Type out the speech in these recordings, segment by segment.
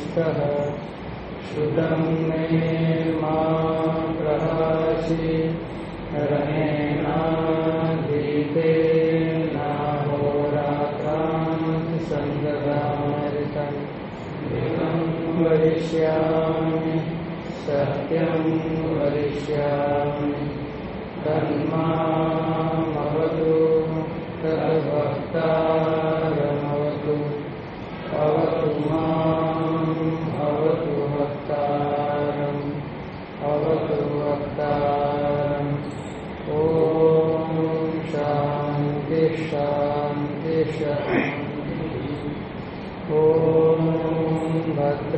स्तः शुदं मे मा प्रहासि। रणेनाधितेनाहोरात्रान् सङ्गदामृतं दिनं वदिष्यामि सत्यं वदिष्यामि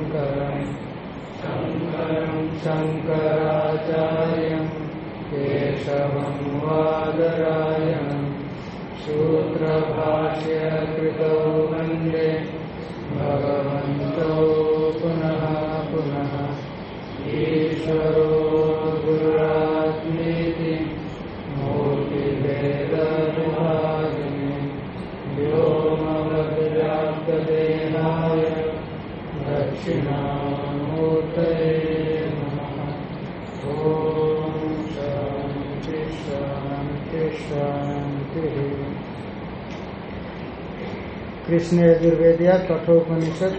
लोकशङ्करं शङ्करं शङ्कराचार्यं केशवं वादरायणं। सूत्रभाष्यकृतौ वंदे भगवन्तौ पुनः पुनः। ईश्वरो गुरुरात्मेति कृष्ण यजुर्वेदिया कठोपनिषद।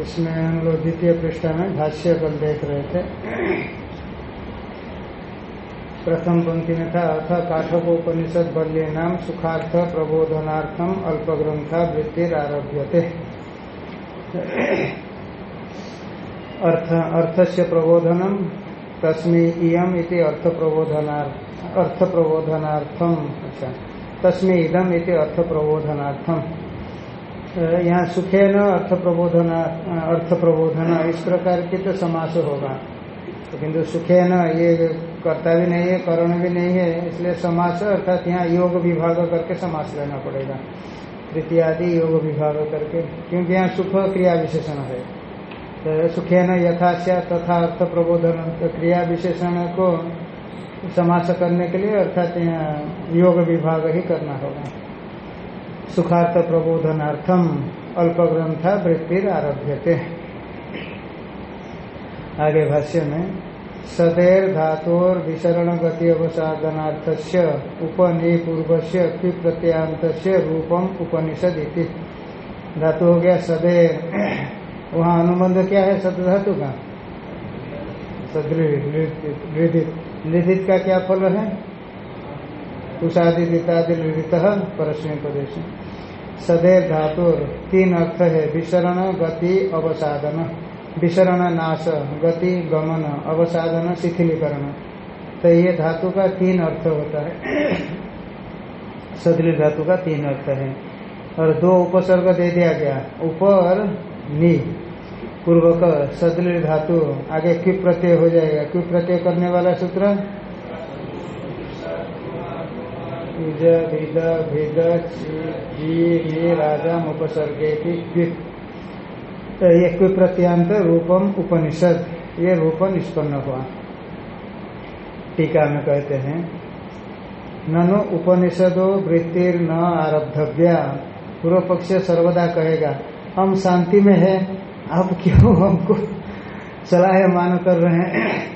इसमें हम लोग द्वितीय पृष्ठ में भाष्य कल देख रहे थे। प्रथम पंक्ति में था, अथ काठकोपनिषद बल्य नाम सुखार्थ प्रबोधनार्थम अल्पग्रंथा वृत्तिर आरभ्यते अर्थ, अर्थस्य प्रबोधनम तस्मी इति अर्थ प्रबोधनार्थ अर्थ प्रबोधनार्थम अच्छा। तस्मी इदम इति अर्थ प्रबोधनार्थम यहाँ सुखे न अर्थ प्रबोधना अर्थ प्रबोधन इस प्रकार की तो समास होगा। तो सुखे न ये कर्ता भी नहीं है, करण भी नहीं है, इसलिए समास अर्थात यहाँ योग विभाग करके समास लेना पड़ेगा। तृतीय आदि योग विभाग करके, क्योंकि यहाँ सुख क्रिया विशेषण है। तो सुखे न यथाश्या तथा अर्थ प्रबोधन क्रिया विशेषण को समास करने के लिए अर्थात यहाँ योग विभाग ही करना होगा। सुखार्थ प्रबोधनार्थम अल्प ग्रंथा वृत्तिर आरभ्यते। आगे भाष्य में सदैर धातोर विसरण गति अवसाधनार्थ से उपनिपूर्व से प्रत्यांत रूपम उपनिषद धातु हो गया सदैर। वहाँ अनुबंध क्या है? सद धातु का। सदृढ़ लिधित का क्या फल है? कुशादि दितादि परस्मी प्रदेश। सदैव धातु तीन अर्थ है, विसरण, गति अवसाधन विसरण, नाश, गति, गमन अवसाधन शिथिलीकरण। तो ये धातु का तीन अर्थ होता है। सदली धातु का तीन अर्थ है। और दो उपसर्ग दे दिया गया। ऊपर नी। पूर्वक सदली धातु आगे क्यू प्रत्यय हो जाएगा। क्यू प्रत्यय करने वाला सूत्र? राजा उपसर्गे तो ये क्यू प्रत्यांत रूपम उपनिषद, ये रूप निष्पन्न हुआ। टीका में कहते हैं, ननु उपनिषदो वृत्तिर न आरब्धव्या। पूर्व पक्ष सर्वदा कहेगा, हम शांति में है। आप क्यों हमको सलाह मान कर रहे हैं?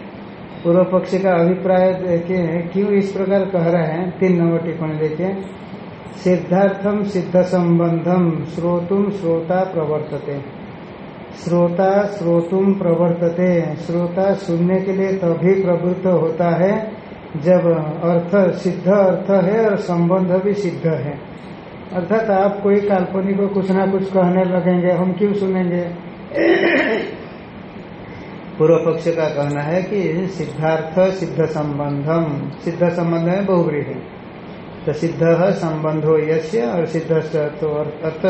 पूर्व पक्ष का अभिप्राय देखिए क्यों इस प्रकार कह रहे हैं? तीन नंबर टिप्पणी देखे सिद्धार्थम सिद्ध संबंधम श्रोतुम श्रोता प्रवर्तते। श्रोता श्रोतुम प्रवर्तते। श्रोता सुनने के लिए तभी प्रवृत्त होता है जब अर्थ सिद्ध अर्थ है और संबंध भी सिद्ध है। अर्थात आप कोई काल्पनिक को कुछ ना कुछ कहने लगेंगे, हम क्यों सुनेंगे? पूर्व पक्ष का कहना है कि सिद्धार्थ सिद्ध संबंधम। सिद्ध संबंध है बहुबरी है। तो सिद्ध संबंधो यश्य और सिद्ध तो अर्थ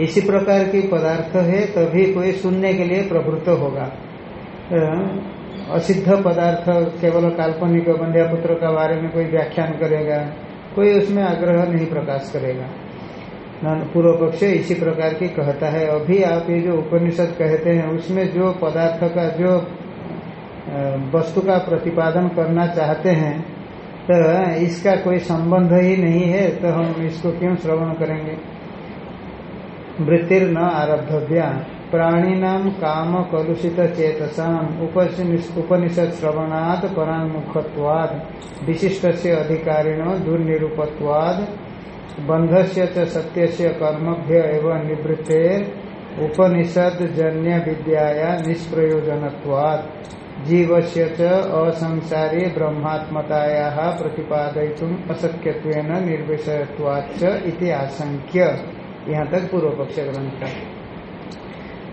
इसी प्रकार की पदार्थ है, तभी कोई सुनने के लिए प्रवृत्त होगा। असिद्ध पदार्थ केवल काल्पनिक बंध्या पुत्र का बारे में कोई व्याख्यान करेगा, कोई उसमें आग्रह नहीं प्रकाश करेगा। पूर्व पक्ष इसी प्रकार की कहता है। अभी आप ये जो उपनिषद कहते हैं, उसमें जो पदार्थ का, जो वस्तु का प्रतिपादन करना चाहते हैं तो इसका कोई संबंध ही नहीं है तो हम इसको क्यों श्रवण करेंगे? वृत्तिर न आरब्धव्या प्राणीनाम काम कलुषित चेतसाम उपनिषद श्रवणाद परामुखत्वाद विशिष्ट से अधिकारिण दुर्निरूपत्वाद बंध से सत्य से कर्मभ्य एवं निवृत्ते उपनिषद जन्य विद्याया निष्प्रयोजनत्वाद जीव से असंसारी ब्रह्मात्मताया प्रतिपादयितुम अशक्यत्वेन निर्विषयत्वाच्च इति आशंक्य यहाँ तक पूर्व पक्ष ग्रंथ का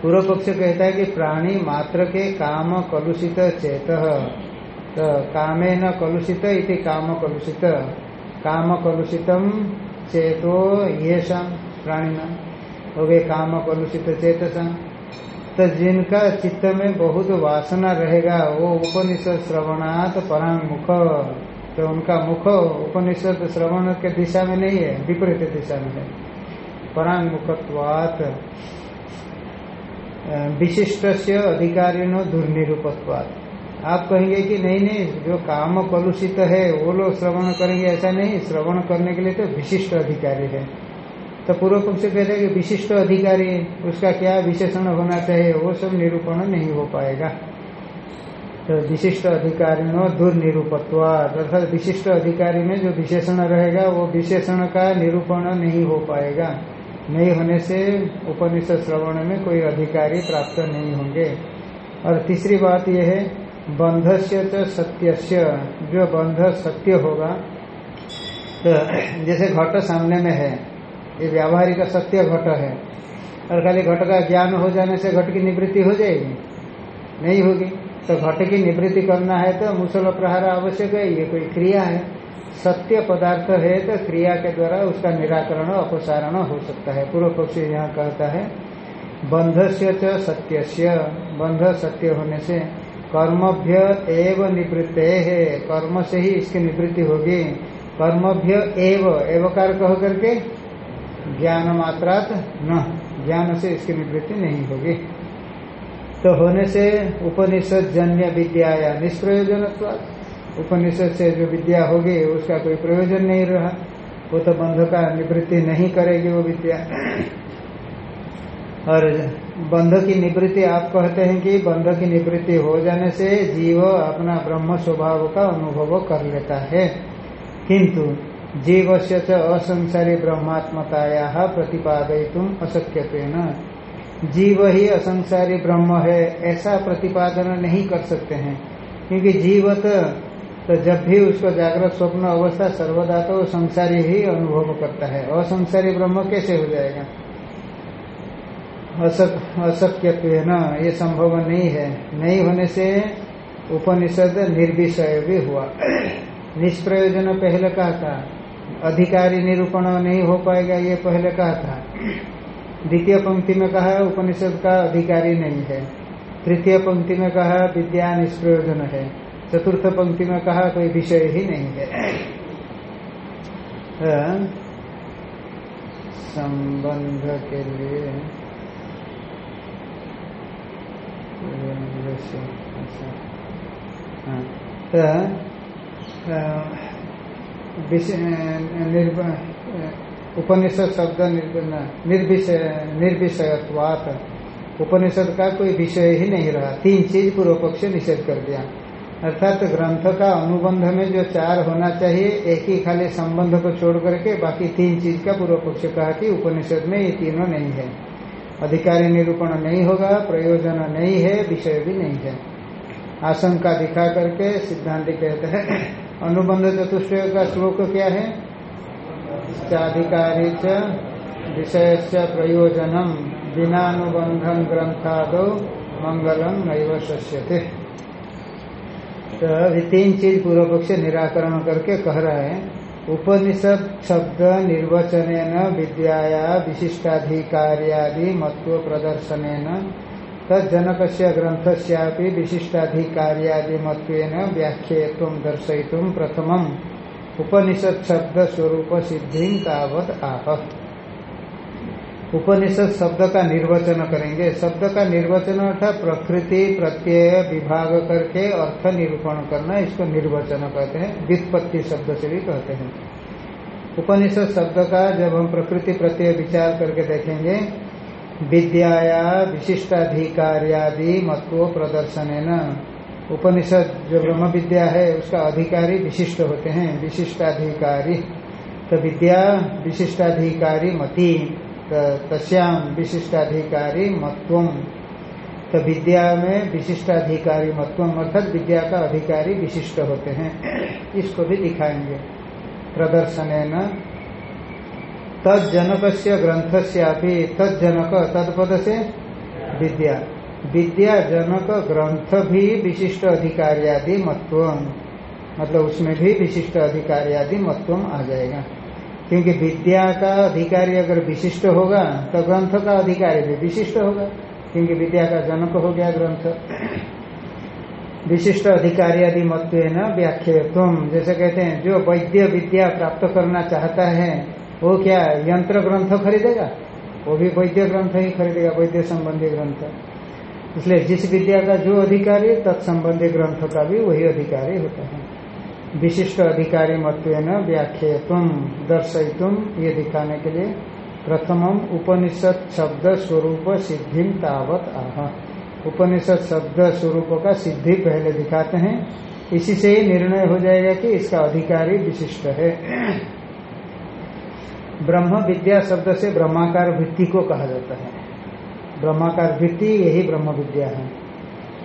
पूर्व पक्ष कहता है कि प्राणी मात्र के काम कलुषित चेत तो कामे न कलुषित इति काम कलुषित। काम कलुषितम चेतो ये प्राणी न हो गए काम कलुषित चेतसा। तो जिनका चित्त में बहुत वासना रहेगा, वो उपनिषद श्रवणात परांग मुख। तो उनका मुख उपनिषद श्रवण के दिशा में नहीं है, विपरीत दिशा में है। परांग मुखत्वात विशिष्ट से अधिकारी नो दुर्निरूपत्वाद आप कहेंगे कि नहीं नहीं, जो काम कलुषित है, वो लोग श्रवण करेंगे, ऐसा नहीं, श्रवण करने के लिए तो विशिष्ट अधिकारी है। तो पूर्व पक्ष कहते हैं कि विशिष्ट अधिकारी, उसका क्या विशेषण होना चाहिए, वो सब निरूपण नहीं हो पाएगा। तो विशिष्ट अधिकारी नो दुर्निरूपत्वाद, अर्थात विशिष्ट अधिकारी में जो विशेषण रहेगा, वो विशेषण का निरूपण नहीं हो पाएगा। नहीं होने से उपनिषद श्रवण में कोई अधिकारी प्राप्त नहीं होंगे। और तीसरी बात यह है बंध से तो सत्य जो बंध सत्य होगा तो जैसे घट सामने में है, ये व्यावहारिक सत्य घट है, और खाली घट का ज्ञान हो जाने से घट की निवृत्ति हो जाएगी, नहीं होगी। तो घट की निवृत्ति करना है तो मुसल प्रहार आवश्यक है, ये कोई क्रिया है। सत्य पदार्थ है तो क्रिया के द्वारा उसका निराकरण, अपसारण हो सकता है। पूर्व पक्षी यहाँ कहता है बंध से सत्य बंध सत्य होने से कर्मभ्य एव निवृत्त। है कर्म से ही इसकी निवृत्ति होगी। कर्मभ्य एव, एवकार कह करके, ज्ञान मात्रात न, ज्ञान से इसकी निवृत्ति नहीं होगी। तो होने से उपनिषद जन्य विद्या या निष्प्रयोजन उपनिषद से जो विद्या होगी, उसका कोई प्रयोजन नहीं रहा। वो तो बंध का निवृत्ति नहीं करेगी वो विद्या। और बंध की निवृत्ति, आप कहते हैं कि बंध की निवृत्ति हो जाने से जीव अपना ब्रह्म स्वभाव का अनुभव कर लेता है। किंतु जीव से असंसारी ब्रह्मात्मताया प्रतिपादय तुम अशक्य जीव ही असंसारी ब्रह्म है, ऐसा प्रतिपादन नहीं कर सकते हैं। क्योंकि जीव तो तो जब भी उसको जागृत स्वप्न अवस्था सर्वदा तो संसारी ही अनुभव करता है। असंसारी ब्रह्म कैसे हो जाएगा? अशक्य न ये संभव नहीं है। नहीं होने से उपनिषद निर्विषय भी हुआ। निष्प्रयोजन पहले कहा था। अधिकारी निरूपण नहीं हो पाएगा, ये पहले कहा था। द्वितीय पंक्ति में कहा, उपनिषद का अधिकारी नहीं है। तृतीय पंक्ति में कहा, विद्या निष्प्रयोजन है। चतुर्थ पंक्ति में कहा, कोई विषय ही नहीं है। संबंध के लिए उपनिषद शब्द निर्विषय निर्विषयत्वात उपनिषद का कोई विषय ही नहीं रहा। तीन चीज़ पूर्व पक्ष निषेध कर दिया। अर्थात तो ग्रंथ का अनुबंध में जो चार होना चाहिए, एक ही खाली संबंध को छोड़ करके बाकी तीन चीज़ का पूर्व पक्ष कहा कि उपनिषद में ये तीनों नहीं है। अधिकारी निरूपण नहीं होगा, प्रयोजन नहीं है, विषय भी नहीं है। आशंका दिखा करके सिद्धांत कहते हैं, अनुबंध चतुष्ट का श्लोक क्या है? चाधिकारी च विषय प्रयोजनम बिनानुबंधन ग्रंथादो मंगलम नैव शस्यते तो अभी तीन चीज़ पूर्व पक्ष निराकरण करके कह रहा है। उपनिषद शब्द निर्वचन विद्याया विशिष्टाधिकार्यादि महत्व प्रदर्शन तजनक ग्रंथ से विशिष्टाधिकार्यादि मत्व व्याख्येतुम दर्शयितुम प्रथम उपनिषद शब्द स्वरूप सिद्धि तावत आह उपनिषद शब्द का निर्वचन करेंगे। शब्द का निर्वचन अर्थात प्रकृति, प्रत्यय, विभाग करके अर्थ निरूपण करना, इसको निर्वचन कहते हैं। व्युत्पत्ति शब्द से भी कहते हैं। उपनिषद शब्द का जब हम प्रकृति, प्रत्यय विचार करके देखेंगे, विद्याया, विशिष्टाधिकार्यादि मत्व प्रदर्शन उपनिषद जो ब्रह्म विद्या है, उसका अधिकारी विशिष्ट होते हैं। विशिष्टाधिकारी। तो विद्या, विशिष्टाधिकारी मती। तस्याम विशिष्टाधिकारी मत्व। तो विद्या में विशिष्टाधिकारी मत्व, अर्थात विद्या का अधिकारी विशिष्ट होते हैं। इसको भी दिखाएँगे। प्रदर्शन तजनक से ग्रंथ से तजनक तत्पद से विद्या। विद्या, जनक, ग्रंथ भी विशिष्ट अधिकारियादि मत्व। मतलब उसमें भी विशिष्ट अधिकारियादि मत्व आ जाएगा। क्योंकि विद्या का अधिकारी अगर विशिष्ट होगा तो ग्रंथ का अधिकारी भी विशिष्ट होगा, क्योंकि विद्या का जनक हो गया ग्रंथ। विशिष्ट अधिकारी आदि मत न व्याख्या तुम जैसे कहते हैं, जो वैद्य विद्या प्राप्त करना चाहता है, वो क्या यंत्र ग्रंथ खरीदेगा? वो भी वैद्य ग्रंथ ही खरीदेगा, वैद्य संबंधी ग्रंथ। इसलिए जिस विद्या का जो अधिकारी, तत्संबंधी ग्रंथ का भी वही अधिकारी होता है। विशिष्ट अधिकारी मत्व व्याख्या तुम दर्शय तुम ये दिखाने के लिए प्रथमम उपनिषद शब्द स्वरूप सिद्धि तावत आह। उपनिषद शब्द स्वरूप का सिद्धि पहले दिखाते हैं। इसी से ही निर्णय हो जाएगा कि इसका अधिकारी विशिष्ट है। ब्रह्म विद्या शब्द से ब्रह्माकार वृत्ति को कहा जाता है। ब्रह्माकार वृत्ति यही ब्रह्म विद्या है।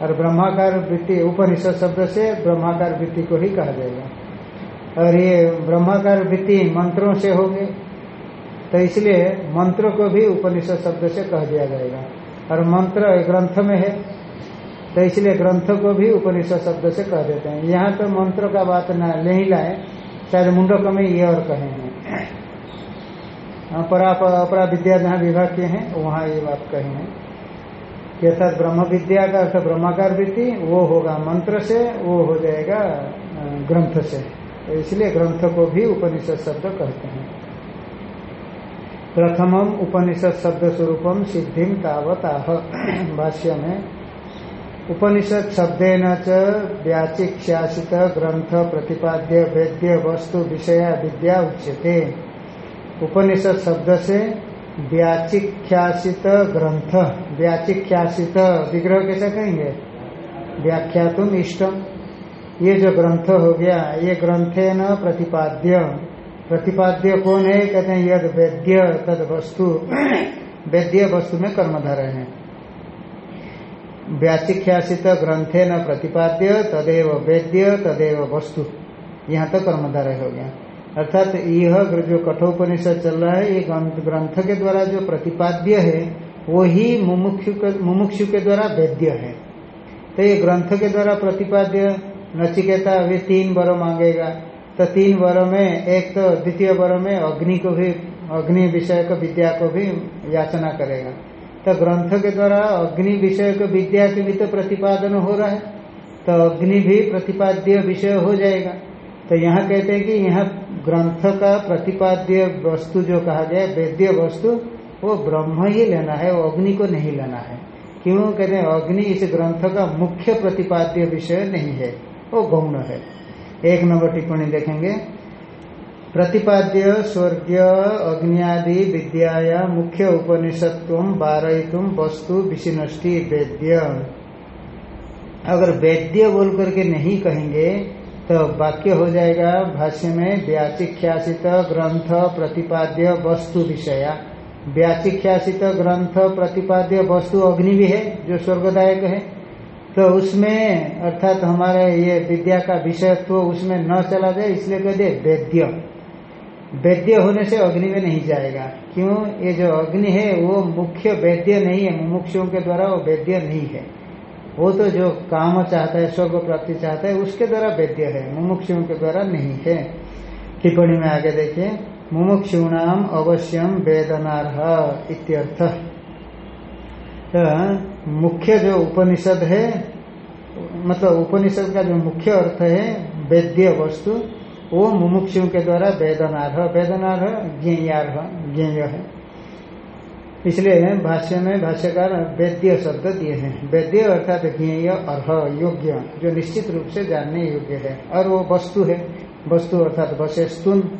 और ब्रह्माकार वृत्ति उपनिषद शब्द से ब्रह्माकार वृत्ति को ही कहा जाएगा। और ये ब्रह्माकार वृत्ति मंत्रों से होंगे तो इसलिए मंत्र को भी उपनिषद शब्द से कह दिया जाएगा। और मंत्र ग्रंथ में है तो इसलिए ग्रंथ को भी उपनिषद शब्द से कह देते हैं। यहाँ तो मंत्र का बात न नहीं लाए, शायद मुंडक में ये और कहे हैं। अपरा अपरा विद्या जहाँ विभाग के हैं, वहाँ ये बात कहे हैं। अर्थात ब्रह्म विद्या का अर्थ ब्रह्माकार वृत्ति वो होगा मंत्र से, वो हो जाएगा ग्रंथ से। तो इसलिए ग्रंथ को भी उपनिषद शब्द कहते हैं। प्रथम उपनिषद शब्द स्वरूपम सिद्धिम तावत आह। भाष्य में, उपनिषद शब्देन च ग्रंथ प्रतिपाद्य वेद्य वस्तु विषय विद्या उच्यते। उपनिषद शब्द से व्याचिख्यासित ग्रंथ। व्याचिख्यासित विग्रह कैसे कहेंगे? व्याख्या तुम इष्टम। ये जो ग्रंथ हो गया, ये ग्रंथ न प्रतिपाद्य। प्रतिपाद्य कौन है? कहते हैं, यद वेद्य तद वस्तु। वेद्य वस्तु में कर्मधारय है। व्याचिख्यासित ग्रंथे न प्रतिपाद्य, तदेव वेद्य, तदेव वस्तु। यहाँ तो कर्मधारय हो गया। अर्थात यह जो कठोपनिषद चल रहा है ये ग्रंथ के द्वारा जो प्रतिपाद्य है, वही मुमुक्षु मुमुक्षु के द्वारा वेद्य है। तो ये ग्रंथ के द्वारा प्रतिपाद्य, नचिकेता, अभी तीन वर मांगेगा। तो तीन वर में, एक तो द्वितीय वर में अग्नि को भी अग्नि विषय को विद्या को भी याचना करेगा। तो ग्रंथ के द्वारा अग्नि विषय को विद्या के भी तो प्रतिपादन हो रहा है। तो अग्नि भी प्रतिपाद्य विषय हो जाएगा। तो यहाँ कहते हैं कि यहाँ ग्रंथ का प्रतिपाद्य वस्तु जो कहा गया वेद्य वस्तु, वो ब्रह्म ही लेना है, वो अग्नि को नहीं लेना है। क्यों? कहते हैं, अग्नि इस ग्रंथ का मुख्य प्रतिपाद्य विषय नहीं है, वो गौण है। एक नंबर टिप्पणी देखेंगे। प्रतिपाद्य स्वर्गीय अग्नियादि विद्या मुख्य उपनिषत्व बारयितुम वस्तु विशिनष्टि वेद्य। अगर वेद्य बोल करके नहीं कहेंगे तो वाक्य हो जाएगा भाष्य में व्याचिख्यासित ग्रंथ प्रतिपाद्य वस्तु विषया। व्याचिख्यासित ग्रंथ प्रतिपाद्य वस्तु अग्नि भी है, जो स्वर्गदायक है। तो उसमें, अर्थात हमारे ये विद्या का विषयत्व तो उसमें न चला जाए, इसलिए कह दे वेद्य। वेद्य होने से अग्नि में नहीं जाएगा। क्यों? ये जो अग्नि है, वो मुख्य वेद्य नहीं है, मुमुक्षुओं के द्वारा वो वेद्य नहीं है। वो तो जो काम चाहता है स्वर्ग प्राप्ति चाहता है, उसके द्वारा वेद्य है, मुमुक्षुओं के द्वारा नहीं है। टिप्पणी में आगे देखिए, मुमुक्षुणाम अवश्यम वेदनार्ह इत्यर्थ। तो मुख्य जो उपनिषद है मतलब उपनिषद का जो मुख्य अर्थ है, वेद्य वस्तु, वो मुमुक्षु के द्वारा वेदनार्ह वेदनार्ह ज्ञेयार्ह, ज्ञेय है। इसलिए भाष्य में भाष्यकार वेद्य शब्द दिए हैं। वेद्य अर्थात ज्ञेय, अर्ह, योग्य, जो निश्चित रूप से जानने योग्य है। और वो वस्तु है। वस्तु अर्थात वशेस्तुन,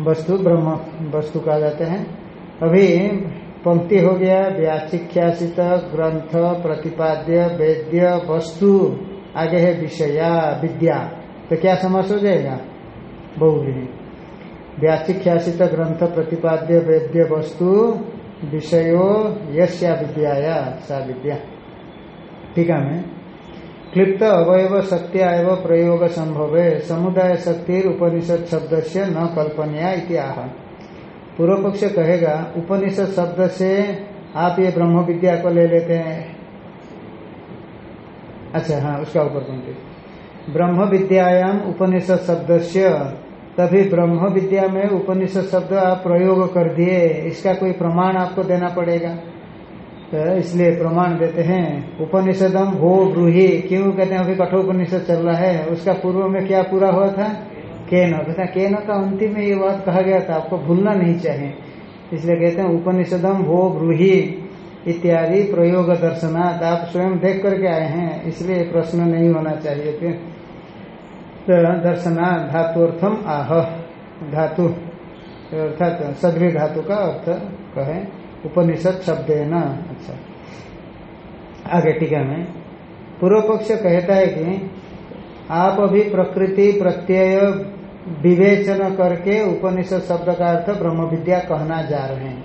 वस्तु ब्रह्म, वस्तु कहा जाते हैं। अभी पंक्ति हो गया व्याचिख्यासित ग्रंथ, प्रतिपाद्य, वेद्य, वस्तु, आगे है विषया, विद्या। तो क्या समझ हो जाएगा? बहुग्री व्याचिख्यासित ग्रंथ, प्रतिपाद्य, वेद्य, वस्तु विषयो यश्या विद्याया, सा विद्या। है, मैं। क्लिप्त अवयव शक्तिया एवं प्रयोग संभव, समुदाय शक्ति उपनिषद शब्द से न कल्पनिया इतिहा पूर्व पक्ष कहेगा, उपनिषद शब्द से आप ये ब्रह्म विद्या को ले लेते हैं। अच्छा हाँ उसका ऊपर पंक्ति ब्रह्म विद्यायाम उपनिषद शब्द से तभी ब्रह्म विद्या में उपनिषद शब्द आप प्रयोग कर दिए, इसका कोई प्रमाण आपको देना पड़ेगा। तो इसलिए प्रमाण देते हैं, उपनिषदम हो ब्रूही। क्यों कहते हैं, अभी कठोपनिषद चल रहा है, उसका पूर्व में क्या पूरा हुआ था? केन। कहते केन का अंतिम में ये बात कहा गया था, आपको भूलना नहीं चाहिए। इसलिए कहते हैं, उपनिषदम हो ब्रूही इत्यादि प्रयोग दर्शनाथ आप स्वयं देख करके आए हैं, इसलिए प्रश्न नहीं होना चाहिए। थे तो दर्शना धातुअर्थम आह, धातु। अर्थात सदवी धातु का अर्थ कहे उपनिषद शब्द है ना अच्छा। आगे टीका में पूर्व पक्ष कहता है कि आप अभी प्रकृति प्रत्यय विवेचन करके उपनिषद शब्द का अर्थ ब्रह्म विद्या कहना जा रहे हैं।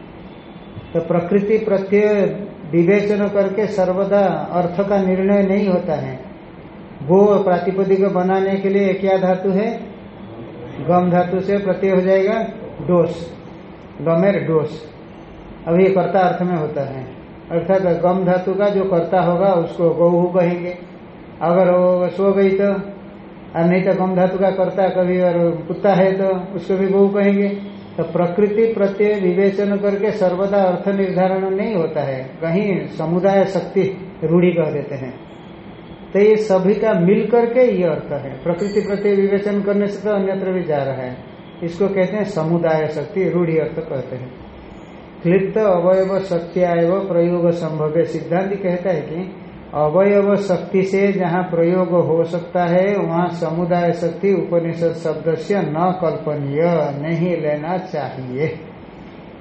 तो प्रकृति प्रत्यय विवेचन करके सर्वदा अर्थ का निर्णय नहीं होता है। गो प्रातिपदिक बनाने के लिए क्या धातु है? गम धातु से प्रत्यय हो जाएगा डोस गमेर डोस अब ये कर्ता अर्थ में होता है। अर्थात गम धातु का जो कर्ता होगा, उसको गौ कहेंगे। अगर वो सो गई तो और नहीं तो गम धातु का करता कभी और कुत्ता है तो उसको भी गौ कहेंगे। तो प्रकृति प्रत्यय विवेचन करके सर्वदा अर्थ निर्धारण नहीं होता है। कहीं समुदाय शक्ति रूढ़ी कह देते हैं। तो ये सभी का मिल करके ये अर्थ है। प्रकृति प्रत्यय विवेचन करने से तो अन्यत्र भी जा रहा है। इसको कहते हैं समुदाय शक्ति, रूढ़ी अर्थ कहते हैं। क्लिप्त अवयव एवं प्रयोग संभव। सिद्धांत कहता है कि अवयव शक्ति से जहाँ प्रयोग हो सकता है, वहाँ समुदाय शक्ति, उपनिषद शब्द से न कल्पनीय, नहीं लेना चाहिए।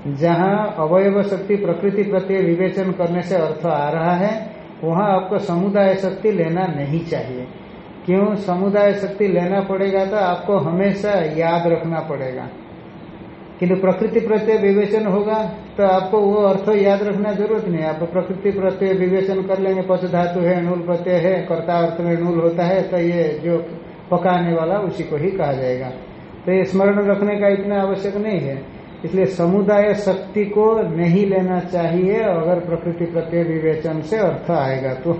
जहाँ अवयव शक्ति प्रकृति प्रत्यय विवेचन करने से अर्थ आ रहा है वहाँ आपको समुदाय शक्ति लेना नहीं चाहिए। क्यों? समुदाय शक्ति लेना पड़ेगा तो आपको हमेशा याद रखना पड़ेगा। किंतु प्रकृति प्रत्यय विवेचन होगा तो आपको वो अर्थ याद रखना ज़रूरत नहीं। आप प्रकृति प्रत्यय विवेचन कर लेंगे पच धातु है, नूल प्रत्यय है, कर्ता अर्थ में नूल होता है तो ये जो पकाने वाला उसी को ही कहा जाएगा। तो ये स्मरण रखने का इतना आवश्यक नहीं है। इसलिए समुदाय शक्ति को नहीं लेना चाहिए, अगर प्रकृति प्रत्यय विवेचन से अर्थ आएगा तो।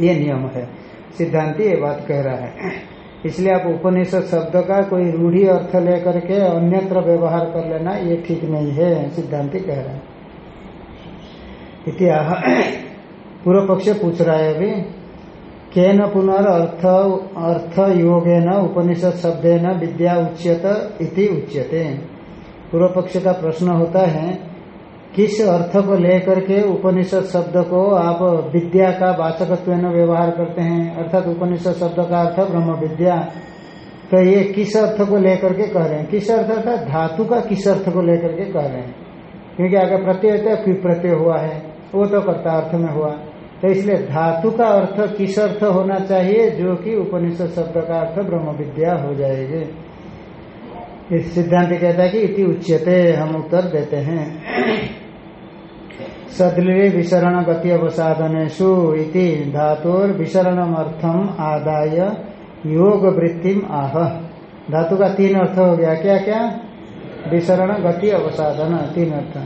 ये नियम है। सिद्धांति ये बात कह रहा है। इसलिए आप उपनिषद शब्द का कोई रूढ़ी अर्थ लेकर के अन्यत्र व्यवहार कर लेना, ये ठीक नहीं है, सिद्धांति कह रहा है। इतिहा पूर्व पक्ष पूछ रहा है अभी, केन पुनर्थ अर्थ योगेन उपनिषद शब्देन विद्या उच्यत इति उच्यते। पूर्व पक्ष का प्रश्न होता है, किस अर्थ को लेकर के उपनिषद शब्द को आप विद्या का वाचकत्व व्यवहार करते हैं? अर्थात उपनिषद शब्द का अर्थ ब्रह्म विद्या। तो ये किस अर्थ को लेकर के कह रहे हैं? किस अर्थ अर्थात धातु का किस अर्थ को लेकर के कह रहे हैं? क्योंकि अगर प्रत्यय होता है प्रत्यय हुआ है। वो तो कर्ता अर्थ में हुआ। तो इसलिए धातु का अर्थ किस अर्थ होना चाहिए, जो कि उपनिषद शब्द का अर्थ ब्रह्म विद्या हो जाएगी। इस सिद्धांत कहता है कि इति उच्यते, हम उत्तर देते हैं। सदलिरे विसरण गति अवसाधनेशु इति धातुर विसरणम अर्थम आदाय योग वृत्तिम आह। धातु का तीन अर्थ हो गया। क्या क्या? विसरण गति अवसाधन तीन अर्थ।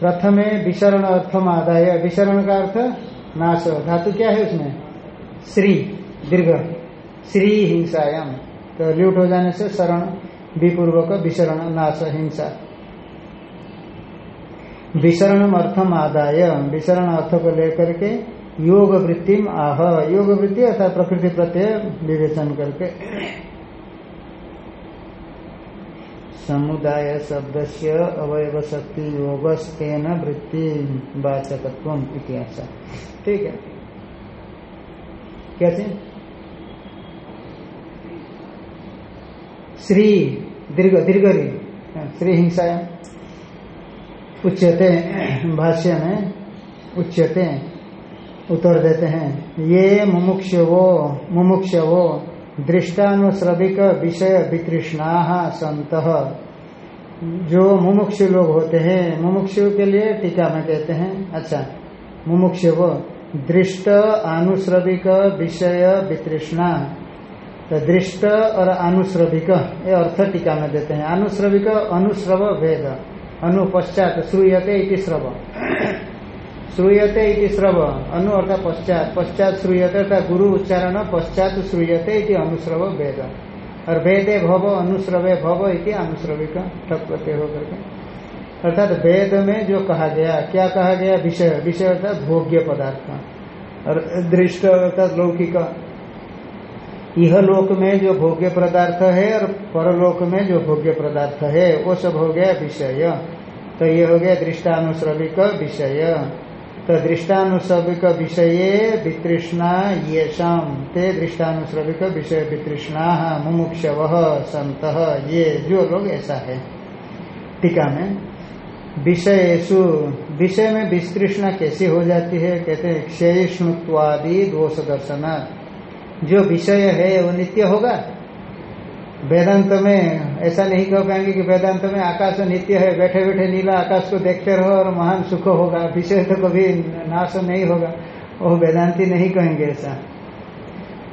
प्रथमे विसरण अर्थम आदाय। विसरण का अर्थ? नाश। धातु क्या है उसमें? श्री, दीर्घ। श्री हिंसायाम। तो ल्यूट हो जाने से शरण। विपूर्वक विसरण नाश, हिंसा। विसरण अर्थम आदाय। विसरण अर्थ को लेकर के योग वृत्ति आह। योग वृत्ति अर्थात प्रकृति प्रत्यय विवेचन करके। समुदाय शब्द से अवयव शक्ति योगस्तेन वृत्ति वाचकत्व इतिहास ठीक है? कैसे श्री दीर्घ दीर्घ श्री हिंसाया। उच्यते भाष्य में उच्यते उत्तर देते हैं। ये मुमुक्षवो मुमुक्षवो दृष्टानुश्रविक विषय वितृष्णा संत जो मुमुक्षु लोग होते हैं, मुमुक्षु के लिए टीका में कहते हैं अच्छा मुमुक्षव, दृष्ट आनुश्रविक विषय वितृष्णा। तो दृष्ट और अनुश्रविक ये अर्थ टीका में देते हैं। अनुश्रविक अनुश्रव भेद अनु पश्चात, श्रूयते इति श्रव श्रूयते इति श्रव अनु अर्थात पश्चात। पश्चात श्रूयते अर्थात गुरु उच्चारण, पश्चात श्रूयते इति अनुश्रव वेद। और वेदे भव अनुश्रवे भव इति अनुश्रविक ठक होकर के। अर्थात वेद में जो कहा गया, क्या कहा गया? विषय। विषय अर्थात भोग्य पदार्थ। और दृष्ट अर्थात लौकिक। यह लोक में जो भोग्य पदार्थ है और परलोक में जो भोग्य पदार्थ है, वो सब हो गया विषय। तो ये हो गया दृष्टानुश्रविक विषय। तो दृष्टानुश्रविक विषय वितृष्णा ये शाम ते दृष्टानुश्रविक विषय वितृष्णा मुमुक्षव संत ये जो लोग ऐसा है। टीका में विषयसु विषय में विस्तृष्णा कैसी हो जाती है? कहते हैं, क्षयिष्णुत्वादि दोष दर्शना जो विषय है, वो नित्य होगा। वेदांत में ऐसा नहीं कह पाएँगे कि वेदांत में आकाश नित्य है बैठे बैठे नीला आकाश को देखते रहो और महान सुख होगा, विषय तो कभी नाश नहीं होगा। वो वेदांति नहीं कहेंगे ऐसा।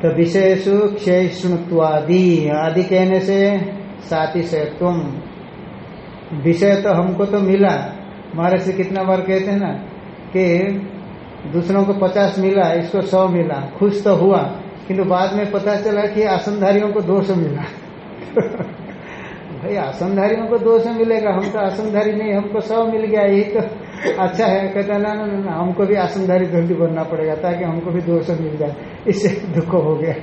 तो विषय सु आदि कहने से साथी से तुम। विषय तो हमको तो मिला। महाराज से कितना बार कहते हैं ना कि दूसरों को पचास मिला, इसको सौ मिला, खुश तो हुआ। किंतु बाद में पता चला कि आसनधारियों को दोष मिला। भाई, आसनधारियों को दोष मिलेगा, हम तो आसनधारी नहीं, हमको सब मिल गया यही तो अच्छा है। कहता, ना ना ना हमको भी आसनधारी जल्दी बनना पड़ेगा, ताकि हमको भी दोष मिल जाए। इससे दुख हो गया।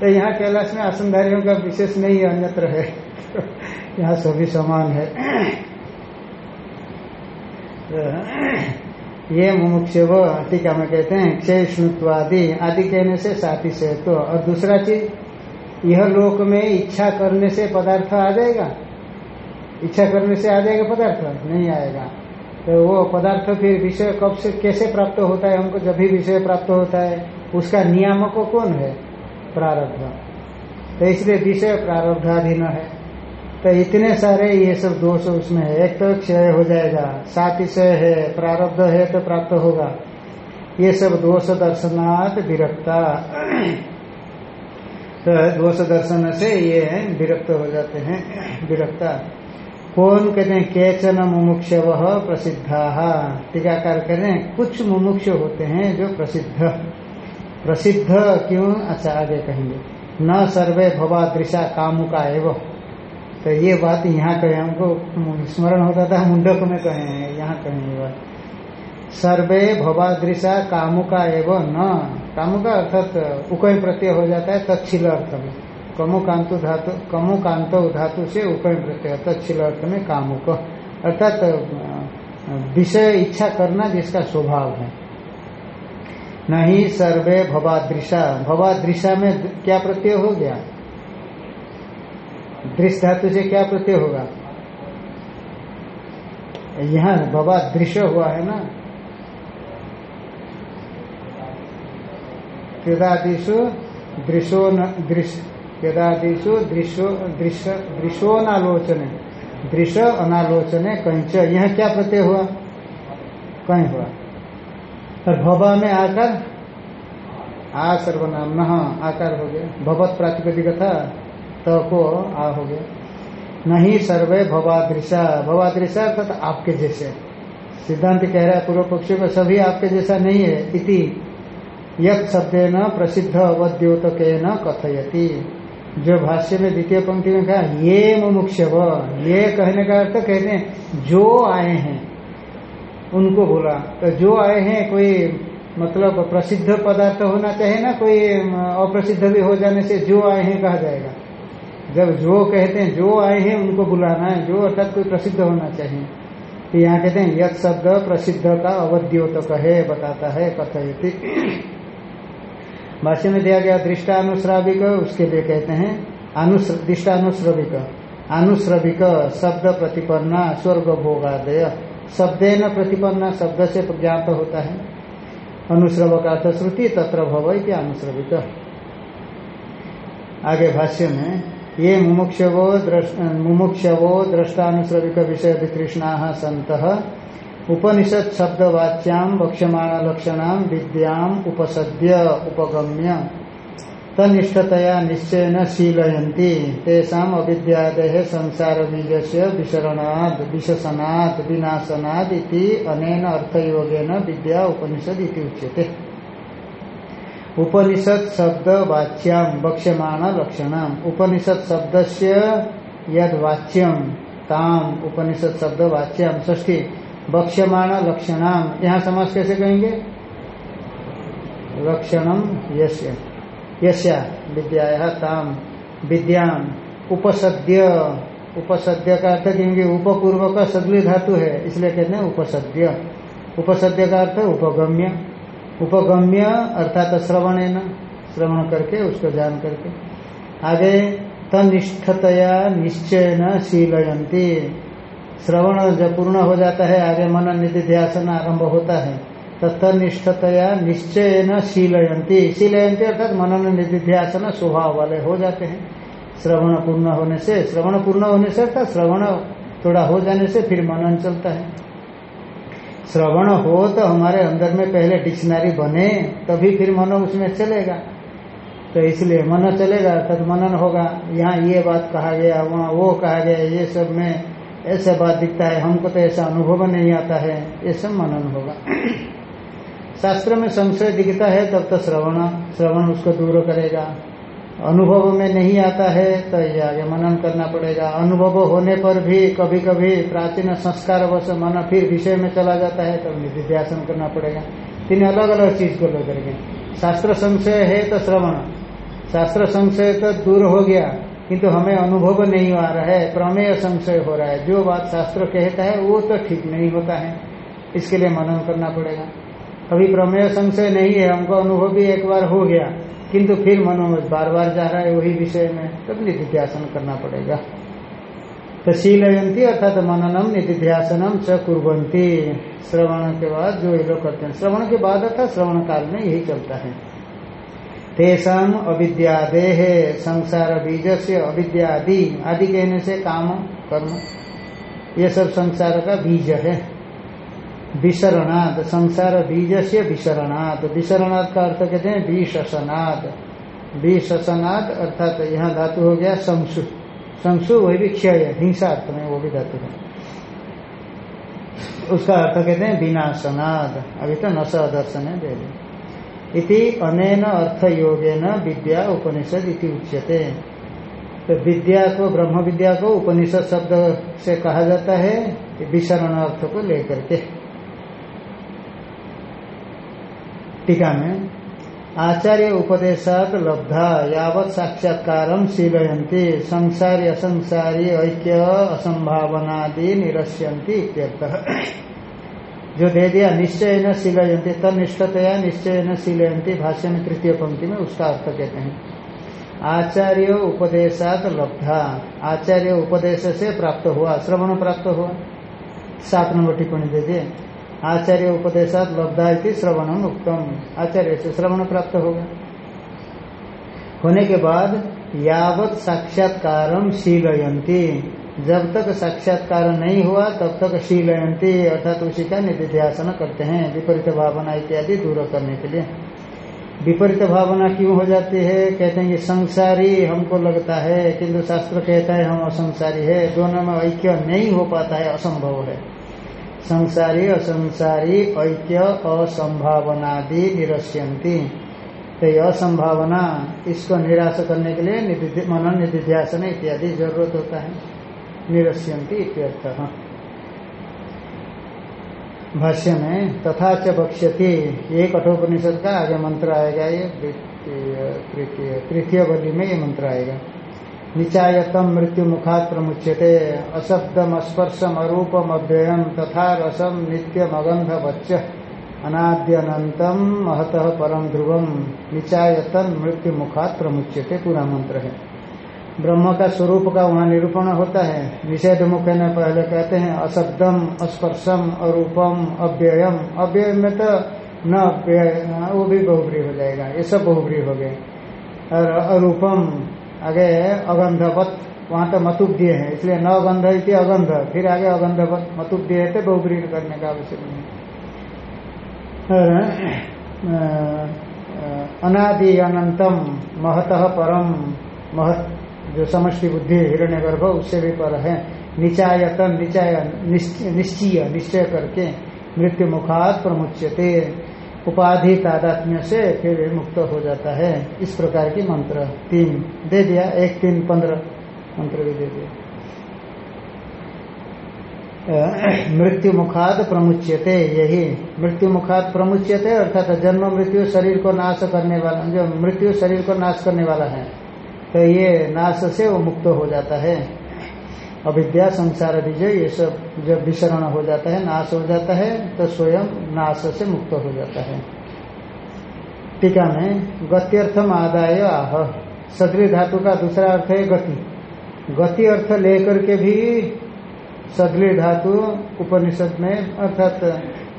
तो यहाँ कैलाश में आसनधारियों का विशेष नहीं, अन्यत्र है। यहाँ सभी समान है। ये मुमुक्ष टीका में कहते हैं क्षय स्नुत्वादि आदि कहने से साथी से तो और दूसरा चीज़, यह लोक में इच्छा करने से पदार्थ आ जाएगा? इच्छा करने से आ जाएगा पदार्थ? नहीं आएगा। तो वो पदार्थ फिर विषय कब से, कैसे प्राप्त होता है? हमको जब भी विषय प्राप्त होता है, उसका नियामक कौन है? प्रारब्ध। तो इसलिए विषय प्रारब्धाधीन है। तो इतने सारे ये सब दोष उसमें है। एक तो क्षय हो जाएगा, सात क्षय है, प्रारब्ध है तो प्राप्त होगा। ये सब दोष दर्शनात् विरक्ता। तो दोष दर्शन से ये विरक्त हो जाते हैं, विरक्ता। कौन कहते हैं, केचन मुमुक्षव प्रसिद्धा। टीकाकार कहते हैं, कुछ मुमुक्ष होते हैं जो प्रसिद्ध। प्रसिद्ध क्यों? अच्छा आगे कहेंगे। न सर्वे भवादृशा कामुका एवं। तो ये बात यहाँ कहे, हमको स्मरण होता था, मुंडक में कहे हैं, यहाँ कहे ये बात। सर्वे भवादृशा कामुका एवं न। कामुका अर्थात उकय प्रत्यय हो जाता है तत्शील अर्थ में। कमु कांतु धातु कमु कांत धातु से उकय प्रत्यय तत्शील अर्थ में कामुक। अर्थात, विषय इच्छा करना जिसका स्वभाव है। नहीं सर्वे भवादृशा। भवादृशा में क्या प्रत्यय हो गया? दृश्य धातु से क्या प्रत्यय होगा? यहाँ भवा दृश्य हुआ है ना? क्रीडादिशु दृशो क्रीडादिशु दृश्यो दृश्य दृश्योनालोचने दृश्य अनालोचने कंच, यह क्या प्रत्यय हुआ? कहीं हुआ। और भवा में आकर आ सर्वनाम न आकार हो गया। भगवत प्रातिपदिक था तो को आ हो गया। नहीं सर्वे भवादृशा। भवादृशा अर्थात तो आपके जैसे। सिद्धांत कह रहा है पूर्व पक्षी को सभी आपके जैसा नहीं है, इति यद शब्द न प्रसिद्ध अवद्योतक न कथयति। जो भाष्य में द्वितीय पंक्ति में कहा, ये मुमुक्ष ये कहने का अर्थ तो कहते हैं, जो आए हैं। उनको बोला तो जो आए हैं, कोई मतलब प्रसिद्ध पदार्थ होना चाहिए ना, कोई अप्रसिद्ध भी हो जाने से जो आए हैं कहा जाएगा। जब जो कहते हैं, जो आए हैं, उनको बुलाना है, जो अर्थात कोई प्रसिद्ध होना चाहिए। तो यहाँ कहते हैं यद शब्द प्रसिद्ध का अवध्योतक है, बताता है, कथयति। भाष्य में दिया गया दृष्टानुश्राविक उसके लिए कहते हैं दृष्टानुश्रविक अनुश्रविक शब्द प्रतिपन्ना स्वर्ग भोगादय न प्रतिपन्ना, शब्द से ज्ञात होता है। अनुश्रव का अर्थ श्रुति तत्र भव इति अनुश्रविक आगे भाष्य में ये मुमुक्षवो मुमुक्षवो दृष्टानुश्रविक विषय वितृष्णा सत उपनिषद शब्दवाच्याम वक्ष्यमाण लक्षण विद्याम उपसद्य उपगम्य। तनिष्ठतया निश्चयन शीलयती तेषा अविद्यादय संसार बीज से विसरणाद, विशसनाद, विनाशनाद अनेन अर्थयोगेन विद्या उपनिषद उच्यते। उपनिषद शब्द वाच्याम बक्ष्यमाण लक्षणम। उपनिषद शब्द से यद वाच्यम ताम उपनिषद शब्द वाच्यम ष्ठी बक्ष्यमाण लक्षणाम। यहाँ समाज कैसे कहेंगे? लक्षणम यश्य यश्या विद्या ताम, विद्याम, उपसद्य। उपसद्य का अर्थ कहेंगे उपपूर्व का सदली धातु है, इसलिए कहते हैं उपसद्य। उपसद्य का अर्थ उपगम्य। उपगम्य अर्थात श्रवण है न श्रवण करके, उसको जान करके। आगे, तनिष्ठतया निश्चय न शीलयंती श्रवण जब पूर्ण हो जाता है, आगे मन निधि ध्यान आरंभ होता है तो तनिष्ठतया निश्चय न शीलयंती शीलयंती अर्थात मनन निधि ध्यान स्वभाव वाले हो जाते हैं। श्रवण पूर्ण होने से, श्रवण पूर्ण होने से अर्थात श्रवण थोड़ा हो जाने से फिर मनन चलता है। श्रवण हो तो हमारे अंदर में पहले डिक्शनरी बने, तभी फिर मन उसमें चलेगा। तो इसलिए मन चलेगा, तब मनन होगा। यहाँ ये बात कहा गया, वहाँ वो कहा गया, ये सब में ऐसा बात दिखता है, हमको तो ऐसा अनुभव नहीं आता है, ये सब मनन होगा। शास्त्र में संशय दिखता है, तब तो श्रवण श्रवण उसको दूर करेगा। अनुभव में नहीं आता है तो ये आगे मनन करना पड़ेगा। अनुभव होने पर भी कभी कभी प्राचीन संस्कार वश मन फिर विषय में चला जाता है तो निधिध्यासन करना पड़ेगा। तीन अलग अलग चीज़ को लेकर के। शास्त्र संशय है तो श्रवण। शास्त्र संशय तो दूर हो गया, किंतु हमें अनुभव नहीं आ रहा है, प्रमेय संशय हो रहा है। जो बात शास्त्र कहता है, वो तो ठीक नहीं होता है। इसके लिए मनन करना पड़ेगा। अभी प्रमेय संशय नहीं है, हमको अनुभव भी एक बार हो गया। किंतु फिर मनोज बार बार जा रहा है, वही विषय में तब निधिध्यासन करना पड़ेगा। तो शीलयंती अर्थात मननम निधिध्यासनम च कुरंती श्रवण के बाद जो ये लोग करते हैं, श्रवण के बाद अर्थात श्रवण काल में यही चलता है। तेषाम अविद्यादेह संसार बीज से अविद्यादि आदि कहने से काम, कर्म, ये सब संसार का बीज है। विसरणाद संसार बीज से विसरणाद विसरणाद का अर्थ कहते हैं विशनाद विशनाद अर्थात यहाँ धातु हो गया संशु संशु वही भी क्षय हिंसा अर्थ में वो भी धातु है। उसका अर्थ कहते हैं विनाशनाद अभी तो नश दर्शन है, दे इति अनेन अर्थ योगेन विद्या उपनिषद इति उच्यते। तो विद्या को ब्रह्म विद्या को उपनिषद शब्द से कहा जाता है विशरण अर्थ को लेकर के। टीका में, आचार्य उपदेशात लब्धा, यावत साक्षात्कार शीलयंती संसारी असंसारी ऐक्य असंभावनादि निरस्यंती इत्यर्थ। जो दे दिया निश्चय न शीलयंती तनिष्ठतया निश्चय न शीलयंती भाष्य में तृतीय पंक्ति में उसका अर्थ कहते हैं। आचार्य उपदेशात लब्धा, आचार्य उपदेश से प्राप्त हुआ, श्रवण प्राप्त हुआ। सात नंबर टिप्पणी दे दिए। आचार्य उपदेशात लब्धा इति श्रवणम उत्तम आचार्य से श्रवण प्राप्त होगा होने के बाद यावत साक्षात्कार शीलयंती जब तक साक्षात्कार नहीं हुआ, तब तक शीलयंती अर्थात उसी का निधिध्यासन करते हैं, विपरीत भावना इत्यादि दूर करने के लिए। विपरीत भावना क्यों हो जाती है? कहते हैं कि संसारी हमको लगता है, किंतु शास्त्र कहता है हम असंसारी है। दोनों में ऐक्य नहीं हो पाता है, असंभव है। संसारी असंसारी ऐक्य असंभावनादि निरस्यंती तो इसको निराश करने के लिए मनन निधिध्यासन इत्यादि ज़रूरत होता है। निरस्यंती इत्यर्थ। भाष्य में तथा च बक्ष्यति ये कठोपनिषद का आगे मंत्र आएगा, ये तृतीय बलि में ये मंत्र आएगा। निचायतम मृत्यु मुखात प्रमुच्यते अशब्दम स्पर्शम अरूपम अव्ययम तथा रसम नित्यम अगंध बच्च अनाद्यनतम महतः परम ध्रुवम निचायतन मृत्यु मुखात प्रमुच्यते पूरा मंत्र है। ब्रह्म का स्वरूप का वहाँ निरूपण होता है। निषेध मुख ने पहले कहते हैं अशब्दम अस्पर्शम अरूपम अव्ययम अव्यय में तो न अव्यय वो भी बहुब्री हो जाएगा। ये सब बहुब्री हो गए। और अरूपम आगे अगंधवत वहाँ तो मतुब दिए हैं, इसलिए न गंध इति अगंध। फिर आगे अगंधवत मतुब दिए थे बहुब्री करने का आवश्यक नहीं। अनादि अनंतम महतः परम, महत, जो समष्टि बुद्धि हिरण्य गर्भ उससे भी पर है। निचायतन, निचाय निश्चय निश्चय करके मृत्यु मुखात प्रमुच्यते। उपाधि तादात्म्य से फिर मुक्त हो जाता है। इस प्रकार की मंत्र तीन दे दिया। एक, तीन, पंद्रह मंत्र भी दे दिया। मृत्यु मुखात प्रमुच्यते, यही मृत्यु मुखात प्रमुच्यते, अर्थात जन्म, मृत्यु, शरीर को नाश करने वाला, जो मृत्यु, शरीर को नाश करने वाला है तो ये नाश से वो मुक्त हो जाता है। अविद्या संसार विजय, ये सब जब विसरण हो जाता है, नाश हो जाता है तो स्वयं नाश से मुक्त हो जाता है। टीका में, गत्यर्थम आदाय आह। सदरी धातु का दूसरा अर्थ है गति। गति अर्थ लेकर के भी सदली धातु उपनिषद में, अर्थात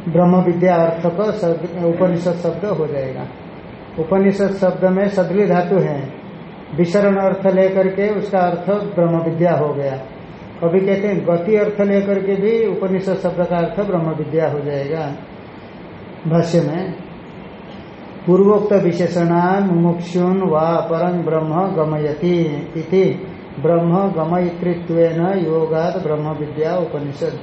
ब्रह्म विद्या अर्थ का उपनिषद शब्द हो जाएगा। उपनिषद शब्द में सदली धातु है। विसरण अर्थ लेकर के उसका अर्थ ब्रह्म विद्या हो गया। अभी कहते हैं, गति अर्थ लेकर के भी उपनिषद शब्द का अर्थ ब्रह्म विद्या हो जाएगा। भाष्य में, पूर्वोक्त विशेषणान मुमुक्षुन व परम ब्रह्म गमयति ब्रह्म गमयितृत्व योगाद ब्रह्म विद्या उपनिषद।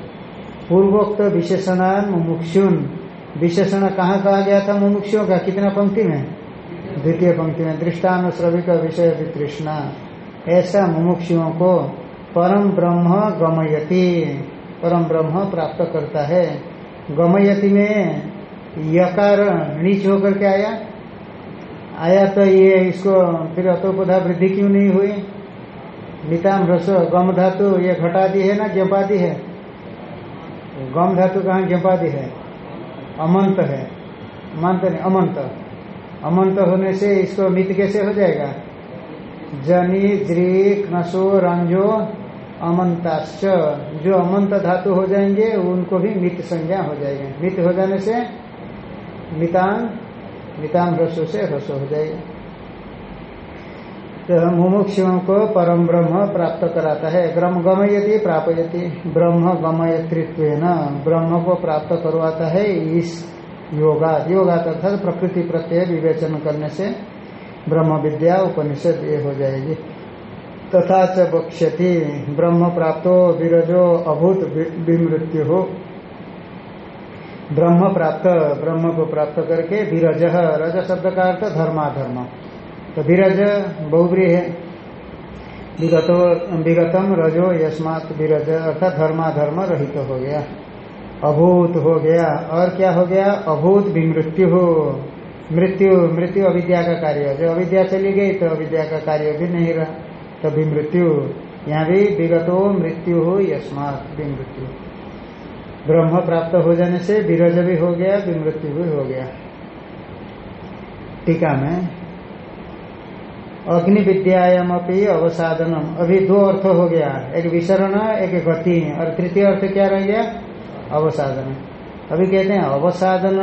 पूर्वोक्त विशेषणान मुमुक्षुन। विशेषण कहाँ कहा गया था मुमुक्षुओं का? कितना पंक्ति में? द्वितीय पंक्ति में दृष्टान श्रविक विषय वितृष्णा। ऐसा मुमुक्षुओं को परम ब्रह्म गमयति। परम ब्रह्म प्राप्त करता है। गमयति में यकार नीच होकर के आया। आया तो ये इसको फिर अतोपधा वृद्धि क्यों नहीं हुई? मिताम रसो गम धातु, ये घटादी है ना जपादी है? गम धातु कहाँ जपादी है? अमंत है। मंत नहीं, अमंत। अमंत होने से इसको मित कैसे हो जाएगा? जनी ज्री नशो रंजो अमंताश्च। जो अमंत धातु हो जाएँगे, उनको भी मित संज्ञा हो जाएगी। मित हो जाने से मितान मितान रसो से रसो हो जाएगा। तो मुमुक्षुओं को परम ब्रह्म प्राप्त कराता है। ब्रह्म गमयति, प्रापयति। ब्रह्म गमयतृत्व ब्रह्म को प्राप्त करवाता है इस योगा। योगा तथा प्रकृति प्रत्यय विवेचन करने से ब्रह्म विद्या, उपनिषद, ये हो जाएगी। तथा च बक्ष्यति ब्रह्म प्राप्तो विरजो अभूत विमृत्यु। हो ब्रह्म प्राप्त, ब्रह्म को प्राप्त करके विरज, रज शब्द का अर्थ धर्माधर्म। तो विरज बहुब्री है। विगतो, विगतम रजो यस्मात विरज, अर्थात धर्माधर्म रहित तो हो गया। अभूत हो गया। और क्या हो गया? अभूत भी मृत्यु हो मृत्यु मृत्यु अविद्या का कार्य। जो अविद्या चली गई तो अविद्या का कार्य भी नहीं रहा। तभी मृत्यु। यहाँ भी विगतो मृत्यु हो, यस्मात भी मृत्यु। ब्रह्म प्राप्त हो जाने से विरज भी हो गया, विमृत्यु भी हो गया। टीका में अग्नि विद्यायाम अपनी अवसाधनम अभी दो अर्थ हो गया। एक विसरण एक गति। और तृतीय अर्थ क्या रह गया? अवसाधन अभी कहते हैं अवसाधन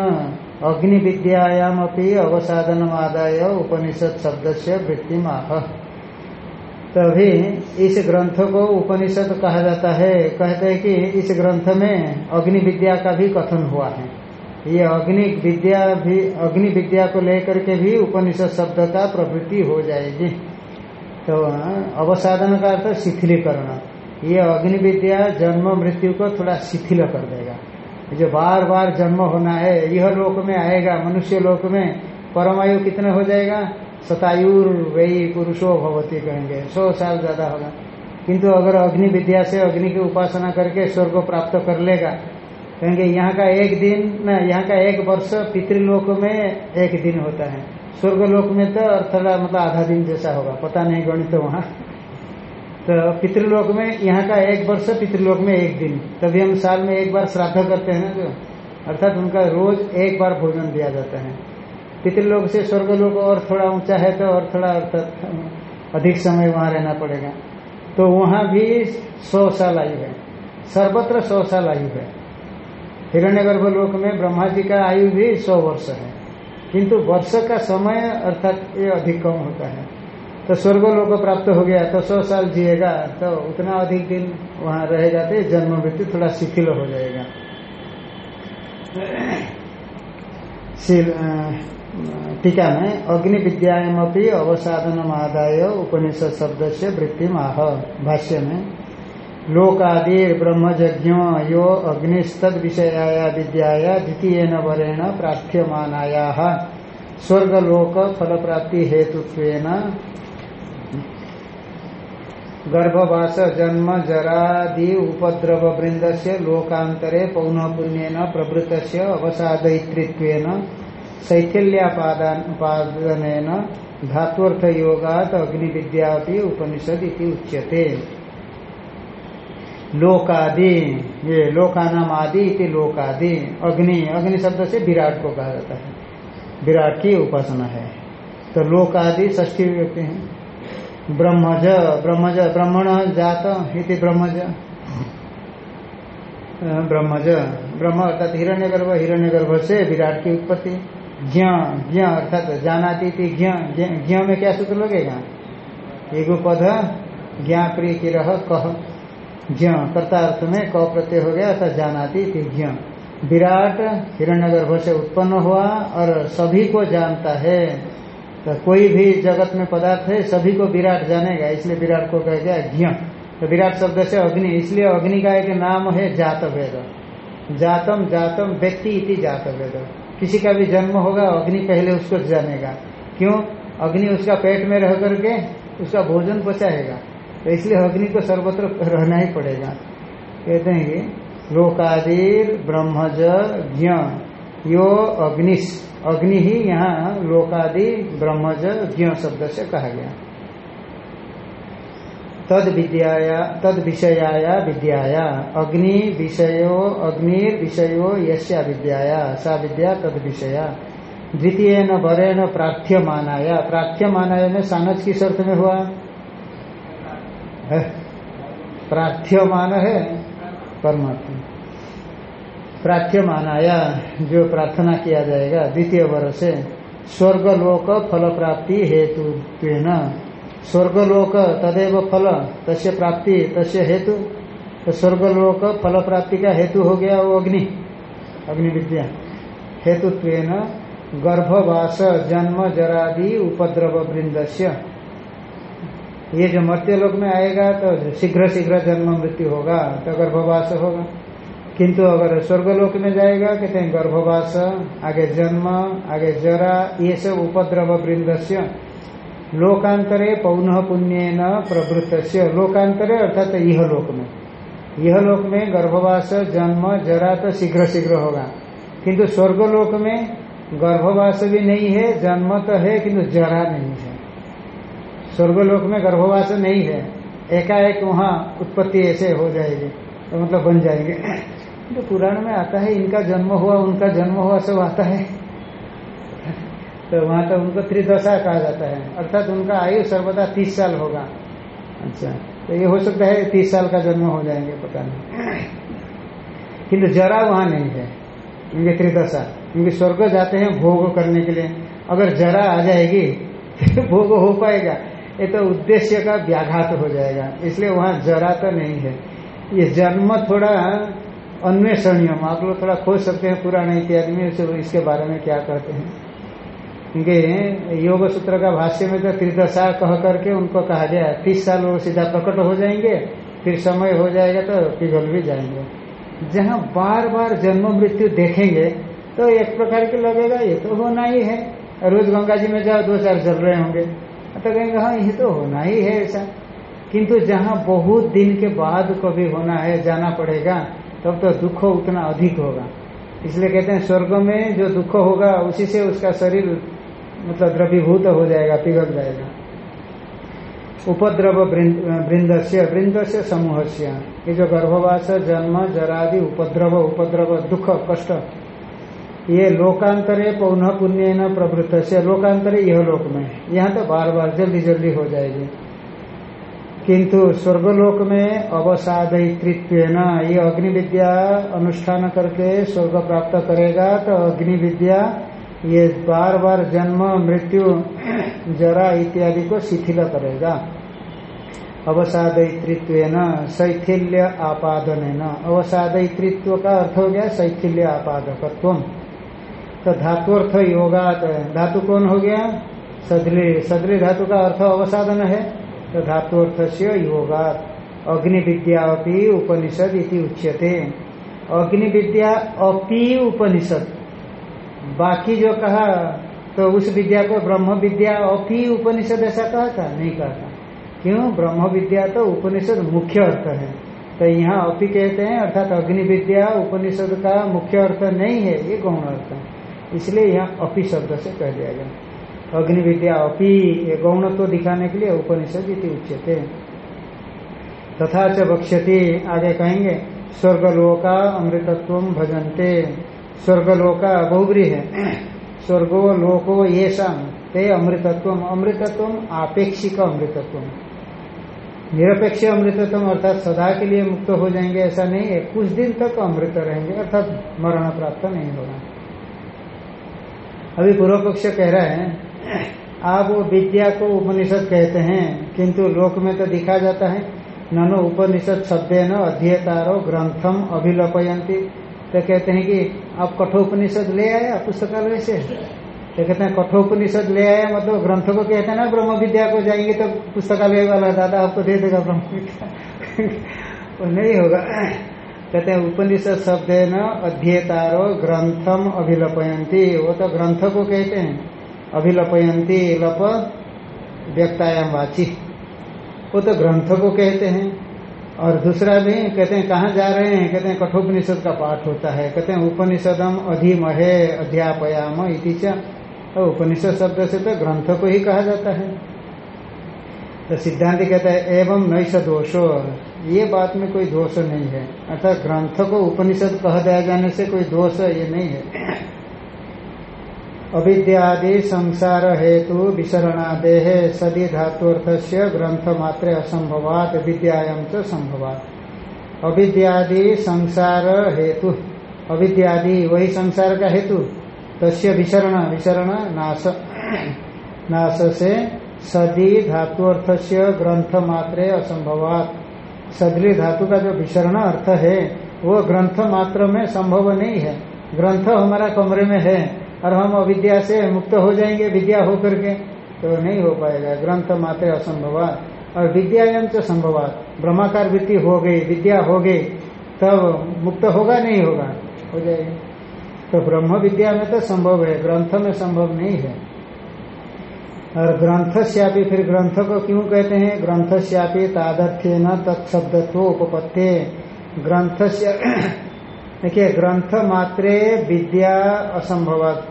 अग्नि विद्यायाम अपनी अवसाधन आदाय उपनिषद शब्द से वृत्ति तभी इस ग्रंथ को उपनिषद कहा जाता है। कहते हैं कि इस ग्रंथ में अग्नि विद्या का भी कथन हुआ है। ये अग्नि विद्या भी, अग्नि विद्या को लेकर के भी उपनिषद शब्द का प्रवृत्ति हो जाएगी। तो अवसाधन का अर्थ शिथिलीकरण। ये अग्नि विद्या जन्म मृत्यु को थोड़ा शिथिल कर देगा। जो बार बार जन्म होना है, यह लोक में आएगा, मनुष्य लोक में। परमायु कितना हो जाएगा? सतायुर वही पुरुषो भवती कहेंगे। सौ साल ज़्यादा होगा। किंतु अगर अग्नि विद्या से अग्नि की उपासना करके स्वर्ग प्राप्त कर लेगा, कहेंगे यहाँ का एक दिन, न, यहाँ का एक वर्ष पितृलोक में एक दिन होता है। स्वर्गलोक में तो अर्थड़ा मतलब आधा दिन जैसा होगा, पता नहीं गणित तो वहाँ। तो पितृलोक में यहाँ का एक वर्ष, पितृलोक में एक दिन। तभी हम साल में एक बार श्राद्ध करते हैं ना जो। अर्थात उनका रोज एक बार भोजन दिया जाता है। पितृलोक से स्वर्गलोक और थोड़ा ऊँचा है तो और थोड़ा अर्थात अधिक समय वहाँ रहना पड़ेगा। तो वहाँ भी सौ साल आयु है। सर्वत्र सौ साल आयु है। हिरण्यगर्भ लोक में ब्रह्मा जी का आयु भी सौ वर्ष है। किंतु वर्ष का समय अर्थात ये अधिक कम होता है। तो स्वर्ग लोग प्राप्त हो गया तो सौ साल जिएगा तो उतना अधिक दिन वहाँ रहेगा तो जन्म मृत्यु थोड़ा शिथिल हो जाएगा। टीका में अग्नि विद्यामपी अवसाधन आदाय उपनिषद शब्द से वृत्ति माह भाष्य में लोकादिर ब्रह्मज्ञ यो अग्निस्तद विषयाया विद्याया द्वितीय वरेण प्रार्थ्यमानाया स्वर्गलोक फल प्राप्ति हेतुत्व गर्भवास जन्म जरादि उपद्रव वृंद से लोकांतरे पौन पुण्यन प्रवृत अवसादयित्व शैथिल्यापादन धात्वर्थ योगात अग्नि विद्या उपनिषद उच्यते। लोकादि, ये लोकानाम आदि इति लोकादि, अग्नि अग्नि शब्द से विराट को कहा जाता है। विराट की उपासना है। तो लोकादि ष्ठी व्यक्ति है। ब्रह्मज ब्रह्मज, ब्रह्मण जात इति ब्रह्मज। ब्रह्मज, ब्रह्म अर्थात हिरण्य गर्भ हिरण्य गर्भ से विराट की उत्पत्ति। ज्ञ ज्ञ अर्थात जानाती थी ज्ञ ज्ञ में क्या सूत्र लगेगा? एक पद ज्ञा प्रिय की रह, कह। ज्ञ कर्तार्थ में क प्रत्यय हो गया, अर्थात जानाती थी ज्ञ विराट, हिरण्यगर्भ से उत्पन्न हुआ और सभी को जानता है। तो कोई भी जगत में पदार्थ है, सभी को विराट जानेगा, इसलिए विराट को कह गया ज्ञ तो विराट शब्द से अग्नि, इसलिए अग्नि का एक नाम है जात वेद जातम जातम, व्यक्ति इति जात वेद किसी का भी जन्म होगा, अग्नि पहले उसको जानेगा। क्यों? अग्नि उसका पेट में रह करके उसका भोजन पचाएगा। तो इसलिए अग्नि को सर्वत्र रहना ही पड़ेगा। कहते हैं कि लोकादिर ब्रह्मज ज्ञ, यो अग्निश अग्नि ही यहाँ लोकादि ब्रह्मज ज्ञ शब्द से कहा गया। तद विद्याया तद विषयाया विद्याया। अग्नि विषयो, अग्निर विषयो यश्या विद्याया? सा विद्या तद विषया द्वितीय न वरेण प्रार्थ्य मानाया प्रार्थ्य मानाया में सानज की शर्त में हुआ? है? प्रार्थ्यमान है? परमात्मा। प्रार्थ्यमान आया जो प्रार्थना किया जाएगा, द्वितीय वर्ष से स्वर्ग लोक फल प्राप्ति हेतु स्वर्गलोक तदेव फल, तस्य प्राप्ति, तस्य हेतु। तो स्वर्गलोक फल प्राप्ति का हेतु हो गया वो अग्नि अग्नि विद्या हेतुत्व गर्भवास, जन्म, जरादि, उपद्रव वृंदस्य। ये जो मर्त्य लोक में आएगा तो शीघ्र शीघ्र जन्म मृत्यु होगा तो गर्भवास होगा। किंतु अगर स्वर्गलोक में जाएगा, कहते हैं गर्भवास, आगे जन्म, आगे जरा, ये सब उपद्रव वृंद से लोकांतरे पौन पुण्य न प्रवृत्त लोकांतरे अर्थात यह लोक में यह लोक में गर्भवास, जन्म जरा तो शीघ्र शीघ्र होगा। किंतु स्वर्गलोक में गर्भवास भी नहीं है, जन्म तो है, किंतु जरा नहीं है। स्वर्गलोक में गर्भवास नहीं है। एकाएक वहाँ उत्पत्ति ऐसे हो जाएगी तो मतलब बन जाएँगे। तो पुराण में आता है, इनका जन्म हुआ, उनका जन्म हुआ, सब आता है। तो वहाँ तो उनको त्रिदशा कहा जाता है। अर्थात उनका आयु सर्वदा तीस साल होगा। अच्छा तो ये हो सकता है तीस साल का जन्म हो जाएँगे, पता नहीं। किंतु जरा वहाँ नहीं है इनके त्रिदशा। क्योंकि स्वर्ग जाते हैं भोग करने के लिए। अगर जरा आ जाएगी तो भोग हो पाएगा। ये तो उद्देश्य का व्याघात हो जाएगा। इसलिए वहाँ जरा तो नहीं है। ये जन्म थोड़ा अन्वेषणीय, आप लोग थोड़ा खोज सकते हैं पुराने इत्यादि में, इसके बारे में क्या कहते हैं। क्योंकि योग सूत्र का भाष्य में तो त्रिदशा कह करके उनको कहा गया तीस साल वो सीधा प्रकट हो जाएँगे, फिर समय हो जाएगा तो पिघल भी जाएँगे। जहाँ बार बार जन्म मृत्यु देखेंगे तो एक प्रकार के लगेगा, ये तो होना ही है। रोज गंगा जी में जाओ, दो चार चल रहे होंगे। तो कहेंगे हाँ ये तो होना ही है ऐसा। किंतु जहाँ बहुत दिन के बाद कभी होना है, जाना पड़ेगा, तब तो दुख उतना अधिक होगा। इसलिए कहते हैं, स्वर्ग में जो दुख होगा, उसी से उसका शरीर मतलब द्रवीभूत हो जाएगा, पिघल जाएगा। उपद्रव वृंद से वृंद से समूह से ये जो गर्भवास, जन्म, जरादि, उपद्रव उपद्रव, दुख, कष्ट, ये लोकांतरे पौन पुण्य न प्रवृत्त से लोकांतरे यह लोक में। यहाँ तो बार बार जल्दी जल्दी हो जाएगी। किंतु स्वर्गलोक में अवसादित्व न ये अग्नि विद्या अनुष्ठान करके स्वर्ग प्राप्त करेगा तो अग्नि विद्या ये बार बार जन्म, मृत्यु, जरा इत्यादि को शिथिल करेगा। अवसादित्व न शैथिल्य आपादन न अवसादित्व का अर्थ हो गया शैथिल्य आपादकत्व तो धातुअर्थ योगा धातु कौन हो गया? सदली सदली धातु का अर्थ अवसादन है। तो धातुअर्थ से योगा अग्नि विद्या अपनी उपनिषद इति उच्यते। अग्नि विद्या अपी उपनिषद। बाकी जो कहा तो उस विद्या को ब्रह्म विद्या अपी उपनिषद ऐसा कहा था नहीं कहा था क्यों? ब्रह्म विद्या तो उपनिषद मुख्य अर्थ है। तो यहाँ अपी कहते हैं, अर्थात अग्नि विद्या उपनिषद का मुख्य अर्थ नहीं है, ये गौण अर्थ है। इसलिए यहाँ अपी शब्द से कह दिया गया। अग्नि विद्या अपी गौणत्व तो दिखाने के लिए उपनिषद इति उच्चते तथा च बक्ष्यति आगे कहेंगे, स्वर्गलोका अमृतत्व भजनते। स्वर्गलोका बहुब्री है। स्वर्गो, लोको, ये शाम ते अमृतत्व अमृतत्व आपेक्षिक अमृतत्व निरपेक्ष अमृतत्व अर्थात सदा के लिए मुक्त हो जाएँगे, ऐसा नहीं है कुछ दिन तक अमृत रहेंगे, अर्थात मरण प्राप्त नहीं होगा। अभी पूर्व पक्ष कह रहा है, आप वो विद्या को उपनिषद कहते हैं, किंतु लोक में तो दिखा जाता है, ननो उपनिषद शब्द न अध्येतारो ग्रंथम अभिलपयंती तो कहते हैं कि आप कठोपनिषद ले आए पुस्तकालय से? तो कहते हैं, कठोपनिषद ले आया मतलब ग्रंथ को कहते हैं ना, ब्रह्म विद्या को जाएँगे तो पुस्तकालय वाला दादा आपको दे देगा ब्रह्म विद्या। नहीं होगा। कहते हैं, उपनिषद शब्द है न, अध्येतारो ग्रंथम अभिलपयंती वो तो ग्रंथ को कहते हैं। अभिलपयंती लप व्यक्तायाम वाची। वो तो ग्रंथ को कहते हैं। और दूसरा भी कहते हैं, कहाँ जा रहे हैं? कहते हैं, कठोपनिषद का पाठ होता है। कहते हैं, उपनिषदम अधिमहे अध्यापयाम इति तो उपनिषद शब्द से तो ग्रंथ को ही कहा जाता है। तो सिद्धांत कहता है, एवं नैश दोषो। ये बात में कोई दोष नहीं है। अर्थात ग्रंथ को उपनिषद कह दिया जाने से कोई दोष ये नहीं है। अविद्यादि संसार हेतु विशरणादेह सदी धातुअर्थ से ग्रंथ मात्र असंभवात विद्याम च संभवात। अविद्यादि संसार हेतु। अविद्यादि वही संसार का हेतु। तस्य विशरण विशरण नाश नाश से सदी धातु अर्थ से ग्रंथ मात्र असंभवात। सदली धातु का जो विसरण अर्थ है, वो ग्रंथ मात्र में संभव नहीं है। ग्रंथ हमारा कमरे में है। और हम अविद्या से मुक्त हो जाएँगे, विद्या होकर के तो नहीं हो पाएगा। ग्रंथ मात्र असंभवात और विद्यायम तो संभवात ब्रह्माकार वृत्ति हो गई, विद्या हो गई, तब मुक्त होगा, नहीं होगा? हो जाएगा। तो ब्रह्म विद्या में तो संभव है, ग्रंथ में संभव नहीं है। और ग्रंथ श्यापी फिर ग्रंथ को क्यों कहते हैं? ग्रंथ श्यापी तादर्थ्य न तत्शब्दत्व उपपत्ति ग्रंथ देखिए, ग्रंथ मात्रे विद्या असंभवत।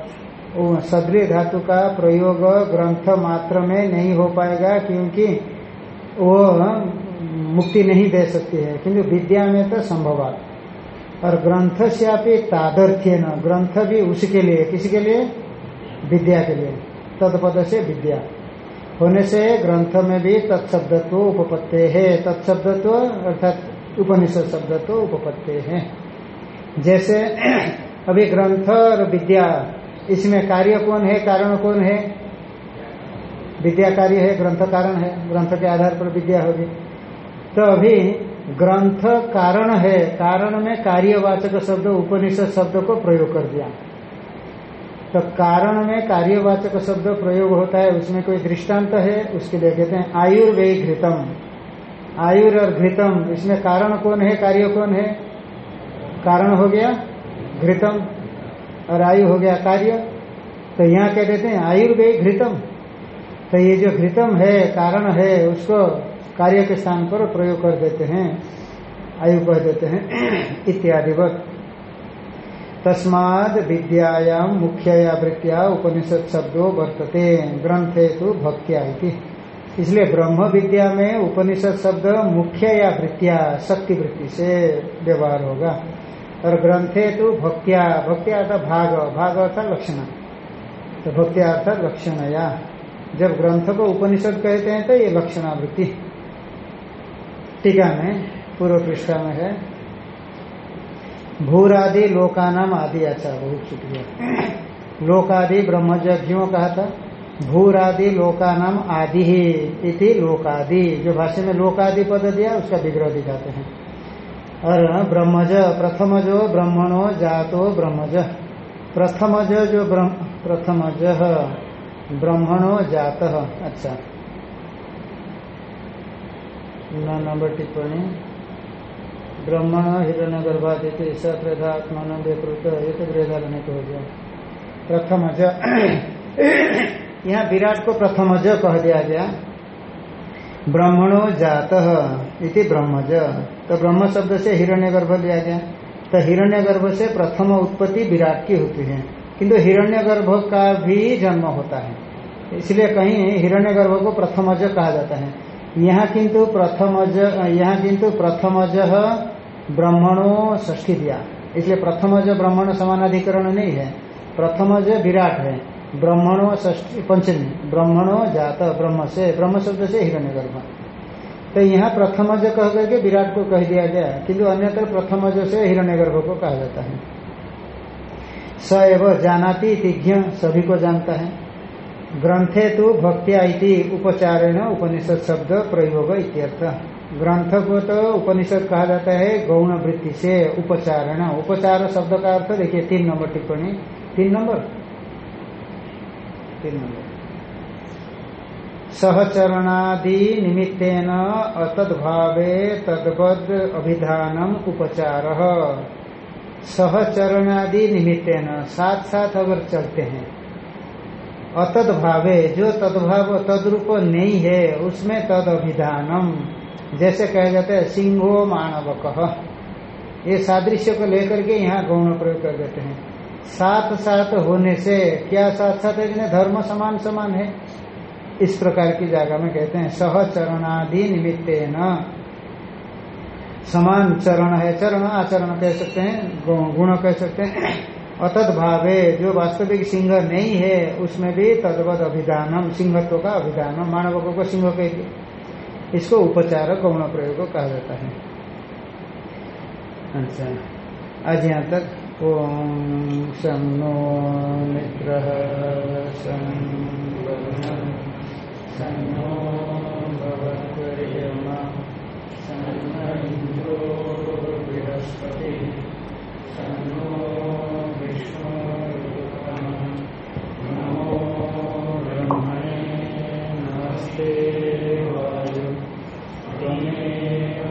सदरी धातु का प्रयोग ग्रंथ मात्र में नहीं हो पाएगा क्योंकि वो मुक्ति नहीं दे सकती है, किंतु विद्या में तो संभव और ग्रंथ से आप तादर्थ्य न ग्रंथ भी उसके लिए किसी के लिए? विद्या के लिए तत्पद से विद्या। होने से ग्रंथ में भी तत्शब्दत्व उपपत्ति है, तत्शब्दत्व अर्थात उपनिषद शब्दत्व उपपत्ति है। जैसे अभी ग्रंथ और विद्या, इसमें कार्य कौन है, कारण कौन है? विद्या कार्य है, ग्रंथ कारण है, ग्रंथ के आधार पर विद्या होगी। तो अभी ग्रंथ कारण है, कारण में कार्यवाचक शब्द, उपनिषद शब्द को प्रयोग कर दिया। तो कारण में कार्यवाचक शब्द प्रयोग होता है, उसमें कोई दृष्टांत है, उसके लिए कहते हैं आयुर्वेय घृतम। आयुर और घृतम, इसमें कारण कौन है, कार्य कौन है? कारण हो गया, घृतम, और आयु हो गया कार्य। तो यहाँ कह देते हैं आयुर्वेय घृतम। तो ये जो घृतम है, कारण है, उसको कार्य के स्थान पर प्रयोग कर देते हैं, आयु कह देते हैं, इत्यादि वक्त। तस्माद विद्यायाम मुख्य वृत्तिया उपनिषद शब्दों वर्तते ग्रंथे तो भक्त्या इसलिए ब्रह्म विद्या में उपनिषद शब्द मुख्य या वृत्तिया शक्ति वृत्ति से व्यवहार होगा। और ग्रंथे तो भक्त्या भक्त्या अर्थात भाग भाग अर्थात लक्षण। तो भक्त्या अर्थात लक्षण या। जब ग्रंथ को उपनिषद कहते हैं तो ये लक्षणावृत्ति। टीका में पूर्व पृष्ठा में है। भूरादि लोकानाम आदि अच्छा बहुत शुक्रिया। लोकादि ब्रह्मज्ञों कहा था, भूरादि लोकानाम आदि ही इति लोकादि। जो भाष्य में लोकादि पद दिया, उसका विग्रह दिखाते हैं। और ब्रह्मज प्रथम जो ब्रह्मणो जातो ब्रह्मज। प्रथमज जो प्रथमज, ब्रह्मणो जात। अच्छा। नंबर टिप्पणी। ब्रह्मण हिरण्य गर्भादित सप्रधात्मान विकृत ये तो वृद्धा लेने को हो गया प्रथम यहाँ विराट को प्रथम कह दिया गया। ब्रह्मणो जात इति ब्रह्मज। तो ब्रह्म शब्द से हिरण्य गर्भ लिया गया। तो हिरण्य गर्भ से प्रथम उत्पत्ति विराट की होती है। किंतु हिरण्य गर्भ का भी जन्म होता है। इसलिए कहीं हिरण्य गर्भ को प्रथमज कहा जाता है। यहाँ किंतु प्रथमज, यहाँ किंतु प्रथमज ब्राह्मणों ष्ठी दिया। इसलिए प्रथमज ब्राह्मण समानाधिकरण नहीं है। प्रथमज विराट है। ब्राह्मणों ष्ठी पंचमी, ब्राह्मणों जात ब्रह्म से ब्रह्म शब्द से हिरण्य गर्भ तो यहाँ प्रथम जो कह करके विराट को कह दिया गया, किंतु अन्यत्र प्रथमज से हिरण्य गर्भ को कहा जाता है। स एवं जानाती तिज्ञ, सभी को जानता है। ग्रंथे तो भक्तिया उपचारेण उपनिषद शब्द प्रयोग इत्यर्थ। ग्रंथ को तो उपनिषद कहा जाता है, गौण वृत्ति से उपचारण। उपचार शब्द का अर्थ देखिए, तीन नंबर टिप्पणी। तीन नंबर तीन नंबर। सहचरणादि निमित्तेन अतद्भावे तद्वद अभिधानम उपचार। सहचरणादि निमित्तेन साथ साथ अगर चलते हैं अतद भावे जो तदभाव, तद्रूप नहीं है, उसमें तद अभिधानम, जैसे कहा जाता है, सिंहो मानव कह ये सादृश्य को लेकर के यहाँ गौण प्रयोग कर देते हैं। साथ साथ होने से क्या साथ साथ है धर्म समान समान है? इस प्रकार की जगह में कहते हैं, सह चरणादि निमित्ते न समान चरण है, चरण आचरण कह सकते हैं, गुण कह सकते हैं। अतद भावे जो वास्तविक सिंह नहीं है, उसमें भी तदवत अभिधानम, सिंहत्व का अभिधानम मानवकों को सिंह कह इसको उपचार गौण प्रयोग कहा जाता है। अच्छा आज यहाँ तक सम मित्र सन्नो भवत्वर्यमा सन्न इन्द्रो बृहस्पतिः। सन्नो विष्णुरुत्तमः नमो ब्रह्मणे नमस्ते वायु। त्वमेव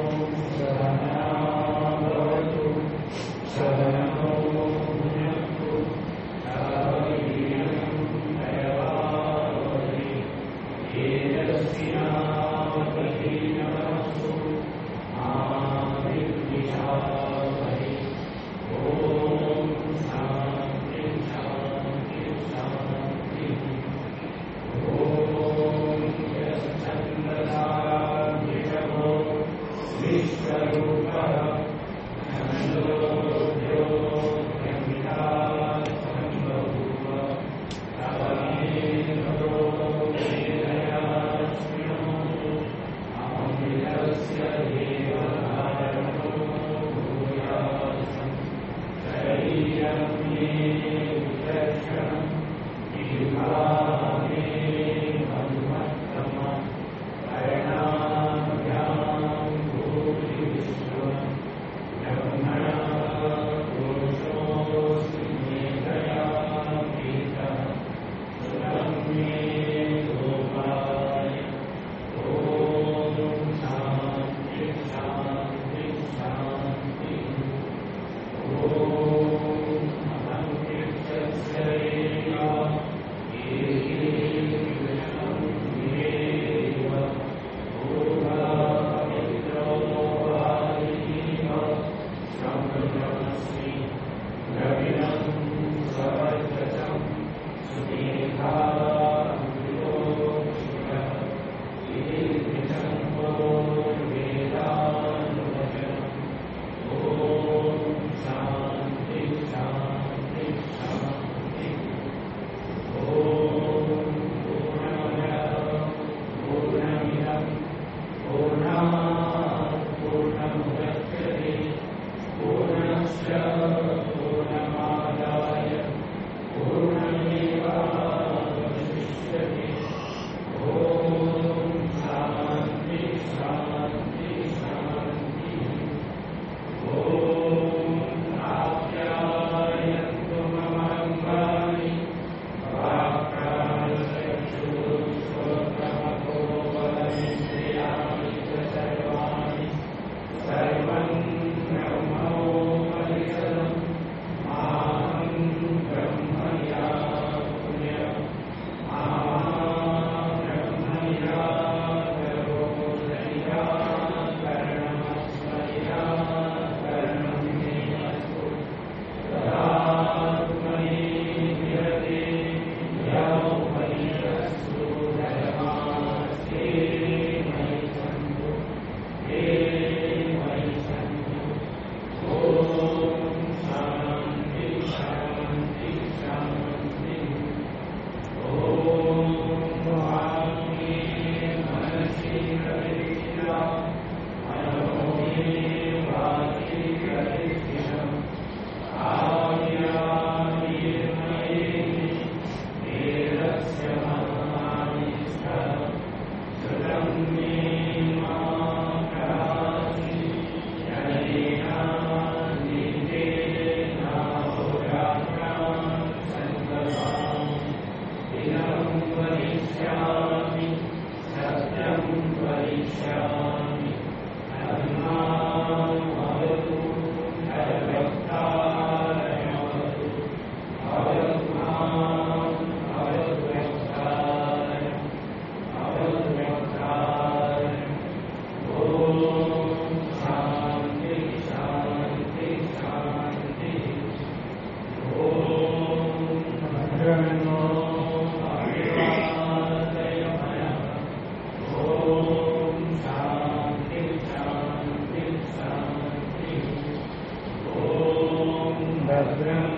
भद्रम्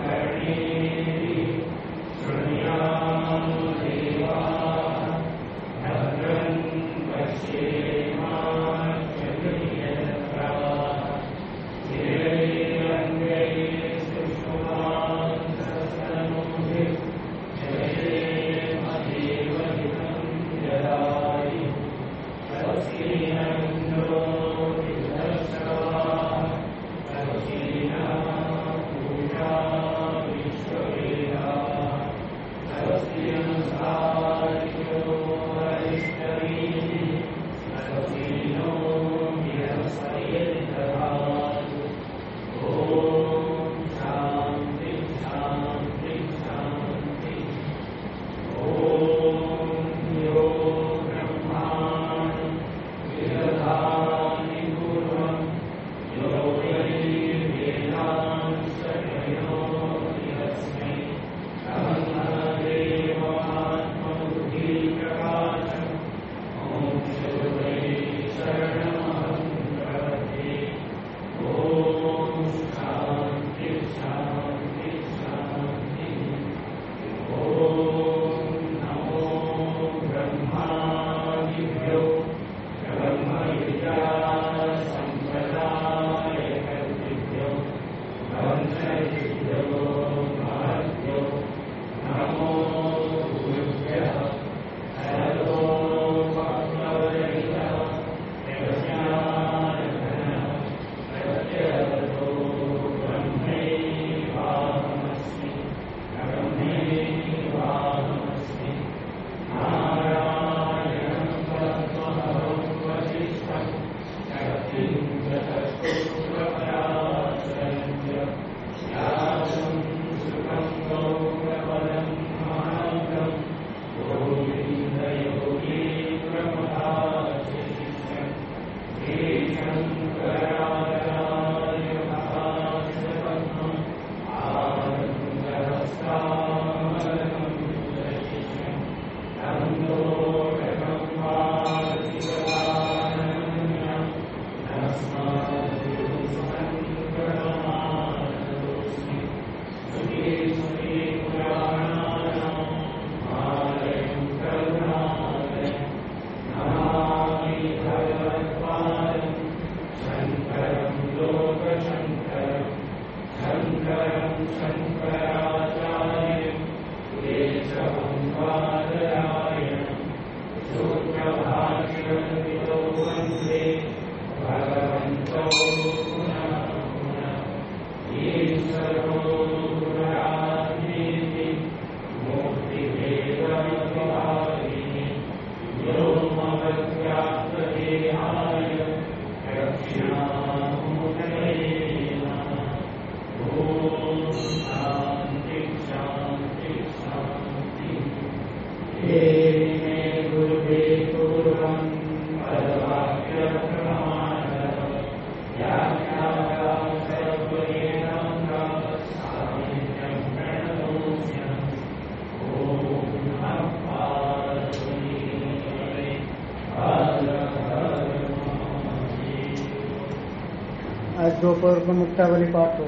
कर्णे दोपहर को मुक्तावली पाठ होगा